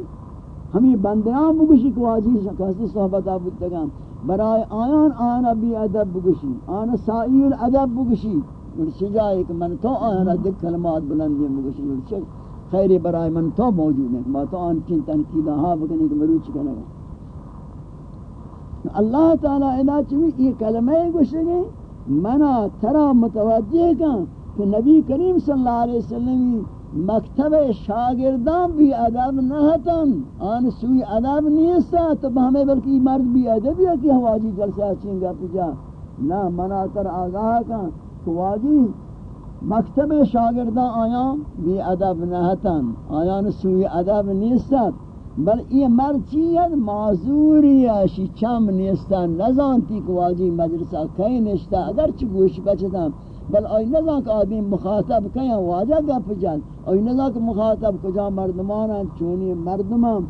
ہمیں بندیاں بگوشی کو آجی کسی صحبت آبود آبودتگان برای آیان آنا بی ادب بگوشی آنا سائیل ادب بگوشی۔ مرچی جائے کہ من تو آنا دک کلمات بلندی بگوشی مرچی خیری برای من تو موجود ہے، ما تو آن چن تنقیدہ ہاں بکنی کہ مروچ کرنے۔ اللہ تعالی ادا چوی یہ کلمہ گوشگے منا ترا متوجہ کن کہ نبی کریم صلی اللہ علیہ وسلم مکتب شاگردان بھی ادب نہتن آن سوی ادب نیستا تو ہمیں بلکہ مرد بھی ادبی ہے کہ حواجی جلسہ چینگا پجا نہ منا تر آگاہ کن کہ واجی مکتب شاگردان آیا بھی ادب نہتن آیان سوی ادب نیستا بل یہ مرچیت معذوری شی چم نیستا نزانتی کہ واجی مدرسہ کئی نشتا اگر چی گوش بچتا بل آئی نزان کہ آدمی مخاطب کئی واجہ گپ جل آئی نزان کہ مخاطب کجا مردمانا چونی مردمان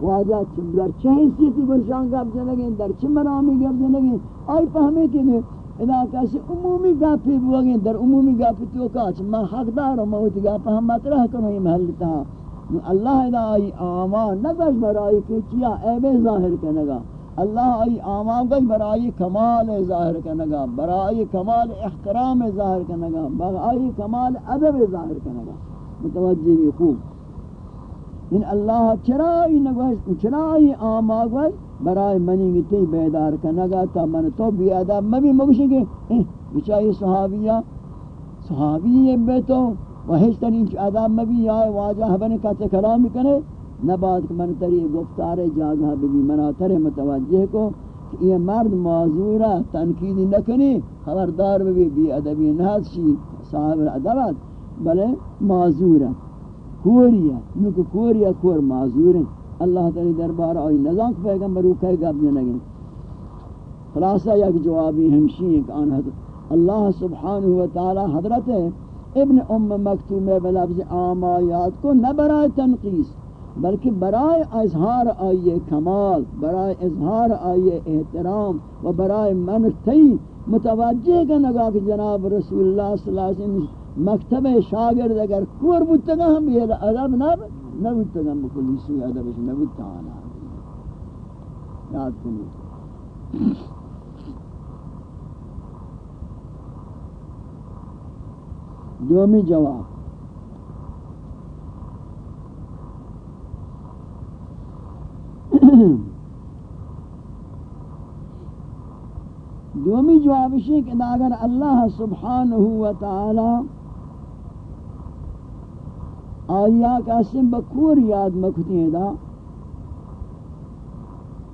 واجہ در چه حیثیتی برشان گپ جنگیں در چه مرامی گپ جنگیں آئی فہمے کہ اذا کسی عمومی گپی بوگیں در عمومی گپی تو کاچ میں حق داروں میں ہوتی گپ ہم مطرح کروں یہ محلتا ہوں اللہ آئی آمان نگش برائی کی چیا عیب ظاہر کنگا اللہ آئی آمان گش برائی کمال ظاہر کنگا برائی کمال احترام ظاہر کنگا برائی کمال ادب ظاہر کنگا متوجہ بھی خوب۔ ان اللہ چرائی نگوش چرائی آمان گش برائی منی گتی بیدار کنگا تا من تو بی ادب مبی مگوشیں کہ بچائی صحابیہ، صحابی بیتو و ہیچ ترین آدم مبی آئے واجہ بنے کہتے کلام کنے نبات کہ من تری گفتار جاگہ ببی منا تر متوجہ کو کہ یہ مرد معذورہ، تنقیدی نکنی، خبردار ببی بی ادبی نحس شی، صاحب ادبت بلے معذورہ کوریا نکو کوریا کور معذور اللہ تعالی دربار آئی نظام پیغمبر کہے گا اپنے لگے خلاصہ یک جوابی ہمشی ایک آن حضرت اللہ سبحانہ وتعالی حضرت ہے ابن ام مکتوم بلفظ آمایات کو نہ برائے تنقیص بلکہ برائے اظہار آئیے کمال، برائے اظہار آئیے احترام و برائے منقطعی متوجہ کا نگا کہ جناب رسول اللہ صلی اللہ علیہ وسلم مکتب شاگرد اگر کور بودتگا ہم یہ عذاب نہ نہ بودتگا بکلی سوی عذاب نہ بودتگا یاد کنید. دومی جواب۔ دومی جواب ہے کہ اگر اللہ سبحانہ و تعالی آیا کا سم بکور یاد مکتی ہیں دا،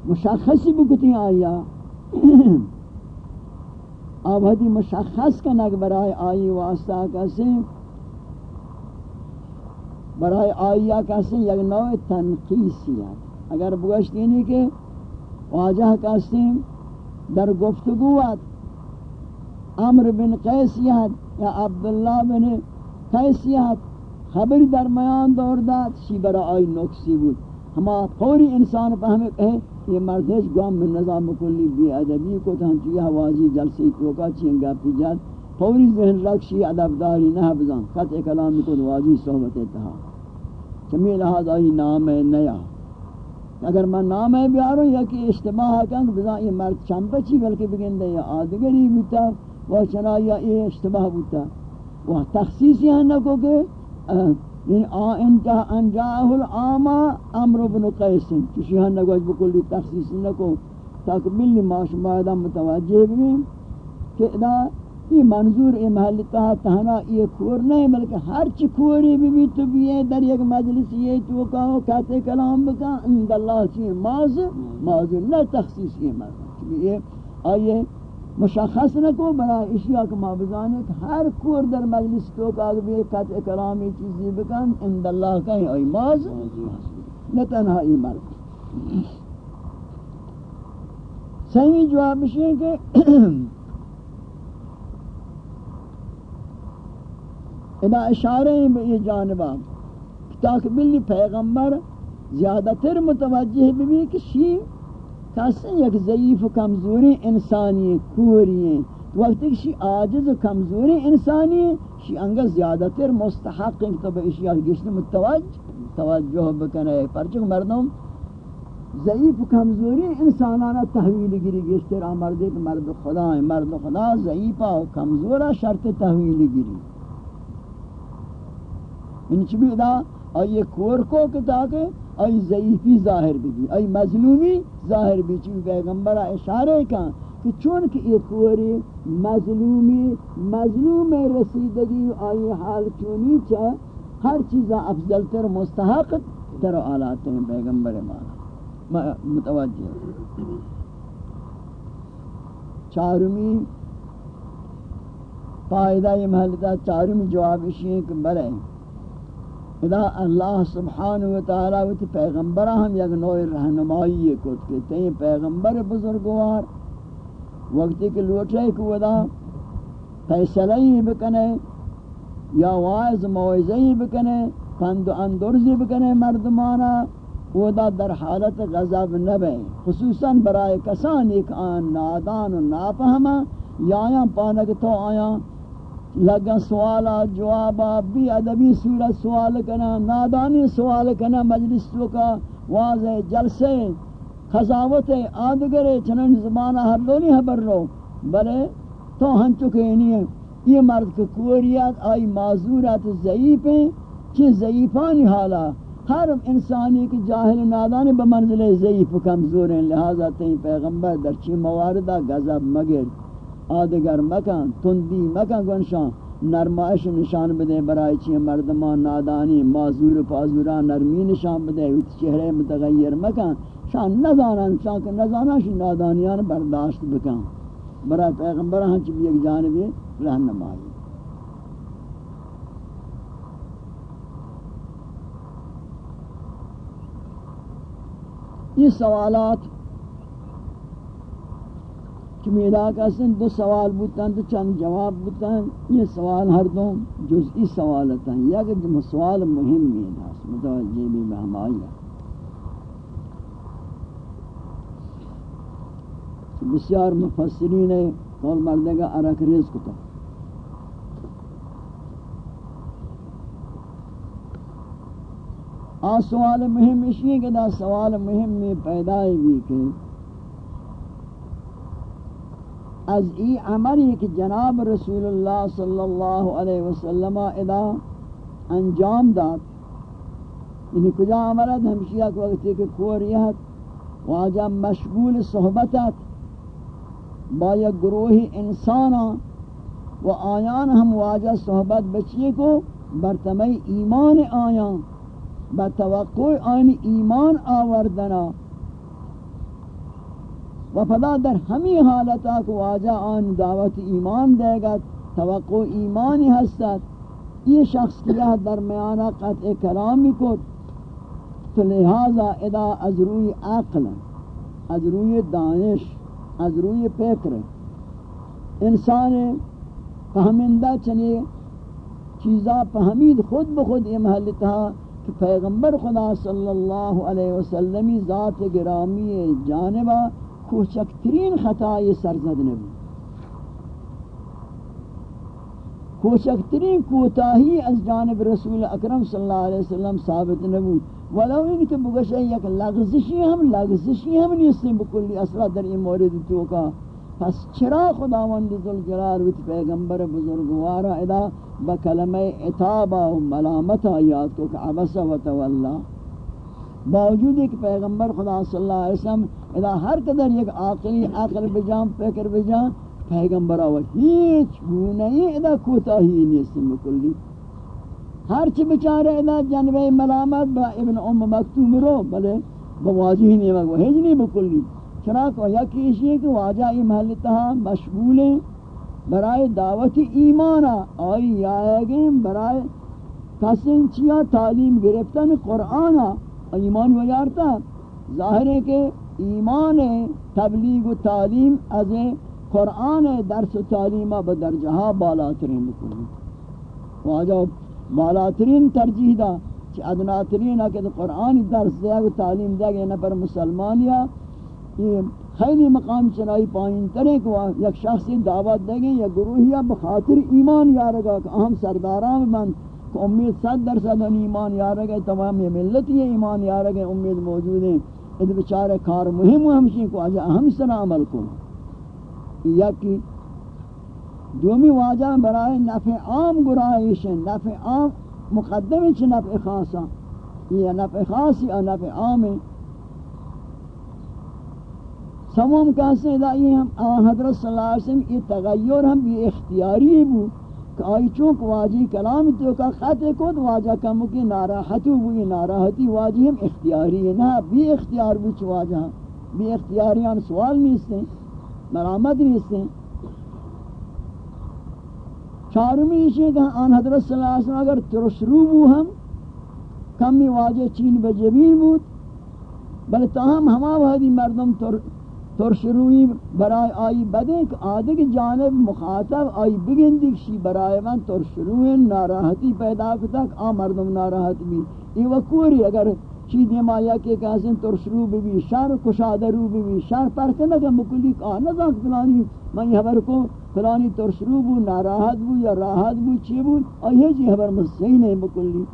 مشخصی بکتی آیا۔ اب ہدی مشخص کا نگ برائے آئی واسطہ کا سم برائے آیا یک نوع تنقیسیت اگر بگشتی نہیں کہ واجہ کا در گفتگوات عمر بن قیسیت یا عبداللہ بن قیسیت خبر درمیان دور داد شی برا آئی نقصی بود۔ ہما فوری انسان پہ ہمیں کہے یہ مردش گام میں نظام کلی بی ادبی کو تہنچی حوازی جلسی توکا چینگا پی جات فوری ذہن رکشی، ادبداری نہ بزن. قطع کلام کو واجی صحبت اتحا چمی لحاظ آئی نام نیا. اگر میں نام ہے بیاروں یا کہ اشتباہ کنگ بزا یہ مرد چمپا چی بلکہ بگندے یا آدگری بوتا وہ چنا یا یہ اشتباہ بوتا وہ تخصیص یہاں نکو کہ یعنی انتا انجاہ العاما امر بن قیسن چوشی ہاں نکو بکلی تخصیص نکو تاکہ ملی معاشمہ متوجہ بھی کہ ادا یہ منظور اے محل تہا تہنا یہ کور نہیں بلکہ ہر چی کوری بھی بھی تو بھی ہے در یک مجلس یہ تو کہو کہتے کلام بکا اند اللہ چیئے ماز ماز نہ تخصیص یہ مرد یہ آئیے مشخص نہ کو بنا اشیاء کا مابزانے کہ ہر کور در مجلس تو کہو بھی کہتے کلامی چیزی بکن، اند اللہ کا ہی ماز نہ تنہا مرد. صحیح جواب ہے کہ ادا اشارے ہیں بے یہ جانبا تاکہ بلی پیغمبر زیادہ تر متوجہ بھی کہ شی کسی یک ضعیف و کمزوری انسانی کوری ہیں؟ وقت شی عاجز و کمزوری انسانی ہیں، شی انگا زیادہ تر مستحق ہیں تو بے اشیاء گشت متوجہ توجہ بکنے پرچک مردم ضعیف و کمزوری انسانانا تحویل گیری گشتر آمردے کہ مرد خدا ہے مرد خدا ضعیفہ و کمزورہ شرط تحویل گیری انچ بھی دا آئی کور کو کتا کہ آئی ضعیفی ظاہر بھی آئی مظلومی ظاہر بھی چیز پیغمبرہ اشارے کا کہ چونکہ یہ کوری مظلومی، مظلوم رسیدگی آئی حال چونی چا، ہر چیزا افضل تر مستحق تر آلاتے ہیں پیغمبر مانا۔ متوجہ چارمی فائدہ یہ محلتا چارمی جواب اسی ہے کہ برے ادا اللہ سبحانہ و تعالی و پیغمبر ہم یک نوع رہنمائی کو کہتے ہیں پیغمبر بزرگوار وقتی کہ لوٹے کو ادا فیصلہ ہی بکنے یا وائز موعظہ ہی بکنے پند اندرزی بکنے مردمانا ودا در حالت غضب نبے خصوصا برائے کسان ایک آن نادان و ناپہما یا آیا پانک تو آیا لگا سوالا جوابا بی ادبی صورت سوال کنا، نادانی سوال کنا، مجلس تو کا واضح جلسے، خزاوت آدگر چنن زمانہ ہر لونی حبر رو۔ بلے، تو ہن چکے نہیں یہ مرد کو کوریات، آئی معذورات ضعیف ہیں کہ ضعیفانی حالا۔ ہر انسانی کی جاہل نادانی بمنزل ضعیف کمزور ہیں۔ لہذا تین پیغمبر در چی مواردہ غضب مگر۔ آدگر مکان تندی مکان گنشان نرمائش نشان بدے برای چی مردمان نادانی، معذور پازورا نرمی نشان بدے چہرے متغیر مکان شان نزانان شان کہ نزانان نادانیان برداشت بکان برای پیغمبر ہاں چی بھی ایک جانبی رہنمائی یہ سوالات کہ میرا کسن دو سوال بوتن تو چند جواب بوتن، یہ سوال ہر دو جزئی سوالتا ہیں یا کہ سوال مهم ہے داس متوجہ بھی بہمائی بسیار مفسرین قول مردے کا عرق رزق تا آ سوال مهم اسی ہے کہ دا سوال مهم میں پیدا بھی کہ از ای عملی کہ جناب رسول اللہ صلی اللہ علیہ وسلم ادا انجام داد. یعنی کجا عملت ہمشیہ کو وقتی کہ کوریت واجہ مشغول صحبتت با یک گروہی انسانا و آیان ہم واجہ صحبت بچیے کو؟ برتمئی ایمان آیان. بتوقع آن ایمان آوردنا و پدا در ہمی حالتا کو واجہ آن دعوت ایمان دے گا توقع ایمانی ہستت یہ شخص کیا درمیانہ قطع کلامی کو تو لہذا ادا از روی عقل، از روی دانش، از روی فکر. انسان فہمندہ چنے چیزا فہمید خود بخود یہ محل تھا کہ پیغمبر خدا صلی اللہ علیہ وسلمی ذات گرامی جانبہ کوچکترین خطا یہ سرزد نبی کوچکترین کوتاہی از جانب رسول اکرم صلی اللہ علیہ وسلم ثابت نبو ولو ان کہ بگشے یک لغزشی ہم لغزشی ہم نیستیں بکلی اصلا در این مورد تو کا پس چرا خداوند ذوالجلال و پیغمبر بزرگوارا ادا بکلمہ اتابا و ملامت آیات کو کہ عبس و تولا. باوجود ایک پیغمبر خدا صلی اللہ علیہ وسلم ادا ہر قدر یک عاقلی عقل بجام فکر بجام پیغمبر آوہ ہیچ گونہی ادا کوتاہی نیستیں بکلی ہر چی بچارے ادا جنبہ ملامت با ابن ام مکتوم رو، بلے بواجی نہیں مگو ہیج نہیں بکلی چرا کو یکی اشیئے کہ واجہ ای محل تہا مشغول ہیں، برائے دعوت ایمانا آئی آئے گئے برائے کسن چیا تعلیم گرفتن قرآنا، ایمان وجارتا ظاہر ہے کہ ایمان تبلیغ و تعلیم از قرآن درس و تعلیمہ بدرجہا بالاترین بکلی واجہ بالاترین ترجیح دا چی ادناترین ہے کہ قرآن درس دیا و تعلیم دیا یعنی گیا نفر مسلمان یا یہ خیلی مقام چنائی پائین ترے کہ یک شخصی دعوت دے گئے یا گروہی بخاطر ایمان یارگا کہ اہم سرداران بند کہ امید صد درصد ایمان یارگا، تمام یہ ملتی ایمان یارگا، امید موجود ہیں ادھ بچارے کار مہم و ہمشی کو آجا اہم سر عمل کو۔ یا کہ دومی واجہ برای نفع عام گرائش، نفع عام مقدم چھ نفع خاصا۔ یہ نفع خاصی اور نفع عام۔ سموم کہتے ہیں؟ دائی ہم حضرت صلی اللہ علیہ وسلم، یہ تغیر ہم، یہ اختیاری بو۔ کہ آئی چونک واجی کلام تو کا خط کو تو واجہ کم کی ناراحت ہو ناراحتی واجی ہم اختیاری ہے نہ بھی اختیار بو چھ واجہ بھی اختیاریان سوال نہیں سے مرامت نہیں سے چارمی اسی کہ آن حضرت صلی اللہ علیہ وسلم اگر ترسرو بو ہم، کمی واجہ چین بجبین بود بل تاہم ہما وحدی مردم ترشروی برای آئی بدے کہ آدھے جانب مخاطب آئی بگن دکشی برای من ترشروی ناراحتی پیدا کتا کہ آ مردم ناراحت بھی یہ وکوری اگر چی دیما یا کہ کہاسن ترشرو بھی شر کشادرو بھی شر پرکنہ کہ مکلی کہا نظام فلانی، من یہ حبر کو فلانی ترشرو بو، ناراحت بو یا راحت بو، چی بو؟ اور یہ جی حبر مسیح نہیں بکلی.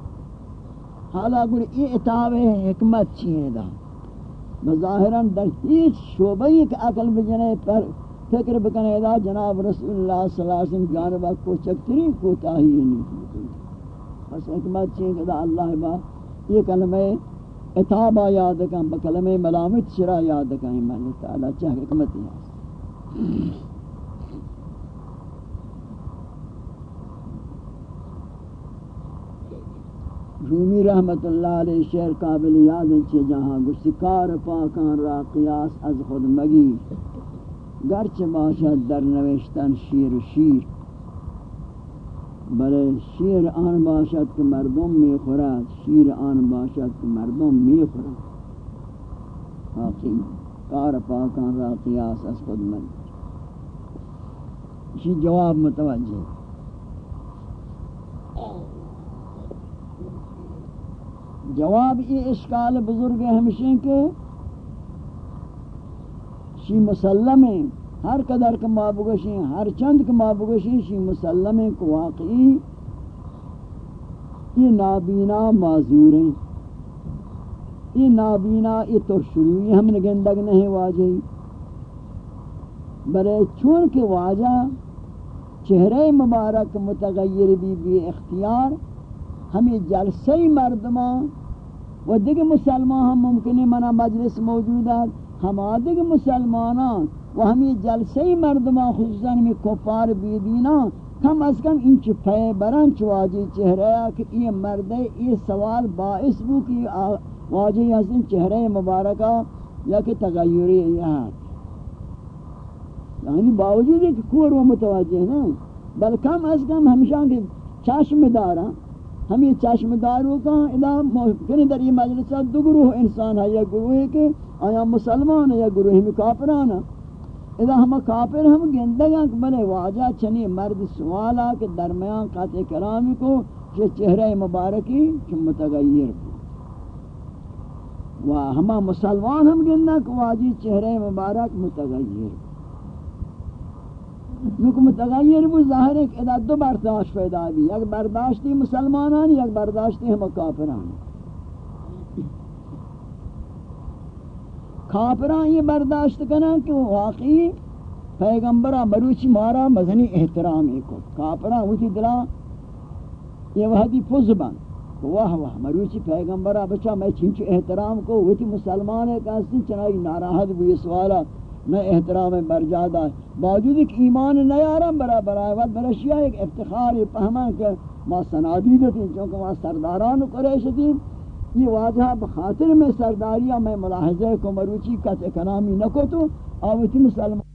حالا گوڑی ای اتاب حکمت چیئے دا؟ مظاہراً در ہیچ شعبہ ایک عقل بجنے پر فکر بکنے دا جناب رسول اللہ صلی اللہ علیہ وسلم جانبہ کو چکتری کو تاہی نہیں بس حکمت چیئے کہ دا اللہ با یہ کلمہ اتابہ یاد کن، بکلمہ ملامت شرا یاد کن اللہ تعالیٰ چاہ حکمت یاد۔ رومی رحمت اللہ علیہ شعر قابل یاد چھے جہاں گشتکار پاکان را قیاس از خود مگی گرچ باشد در نوشتن شیر شیر، بلے شیر آن باشد کہ مردم می خورد، شیر آن باشد کہ مردم می خورد۔ حاقی، کار پاکان را قیاس از خود مگی اسی جواب متوجہ جواب یہ اشکال بزرگ ہے ہمشہ کہ شی مسلم ہے ہر قدر کا مابگشی ہر چند کا مابگشی شی مسلم ہے کہ واقعی یہ نابینا معذور ہیں۔ یہ نابینا، یہ ترشروی ہم نگندگ نہیں واجہی برے چونکہ واجہ چہرے مبارک متغیر بھی بھی اختیار ہمیں جلسے مردمان و دیگر مسلمان ہم ممکن منا مجلس موجود ہے۔ ہمادگ مسلمانان و ہمی جلسی مردمان، خصوصا ہمی کفار بیدینا کم از کم انچ پے برن چواجی چہرہ کہ یہ مردے یہ سوال باعث بو کہ واجی حسن چہرہ مبارکہ یا کہ تغیری یہاں یعنی باوجود کہ کور و متوجہ ہیں، بل کم از کم ہمیشہ کہ چشم دارا ہم یہ چشم داروں کا ادا ممکن یعنی در یہ مجلسہ دو گروہ انسان ہے، یا گروہ ہے کہ آیا مسلمان ہے، یا گروہ میں کافران ہے اذا ہم کافر، ہم گندگاں کہ بلے واجہ چنی مرد سوالا کہ درمیان قطع کرامی کو کہ چہرہ مبارکی کہ متغیر و ہما مسلمان ہم گندگاں کہ واجی چہرہ مبارک متغیر۔ نوک متغیر وہ ظاہر ہے کہ دو برداشت پیدا بھی یک برداشتی مسلمانان، یک برداشتی ہم کافران. کافران یہ برداشت کرنا کہ واقعی پیغمبرہ مروچی مارا مذہنی احترامی کو کافران ہوتی دلا یہ وحدی پوز بن واہ واہ مروچی پیغمبرہ بچا میں چنچو احترام کو. ہوتی مسلمان ہے کہ چنائی ناراحت بھی سوالا. میں احترام برجادہ باوجود ایک ایمان نیارم برا برا وقت برشیا ایک افتخار پہمان کہ ما سنادی دیتی چونکہ ما سرداران قریش تھی یہ واجہ بخاطر میں سرداریاں میں ملاحظہ کو مروچی کت اکنامی کو تو آوتی مسلمان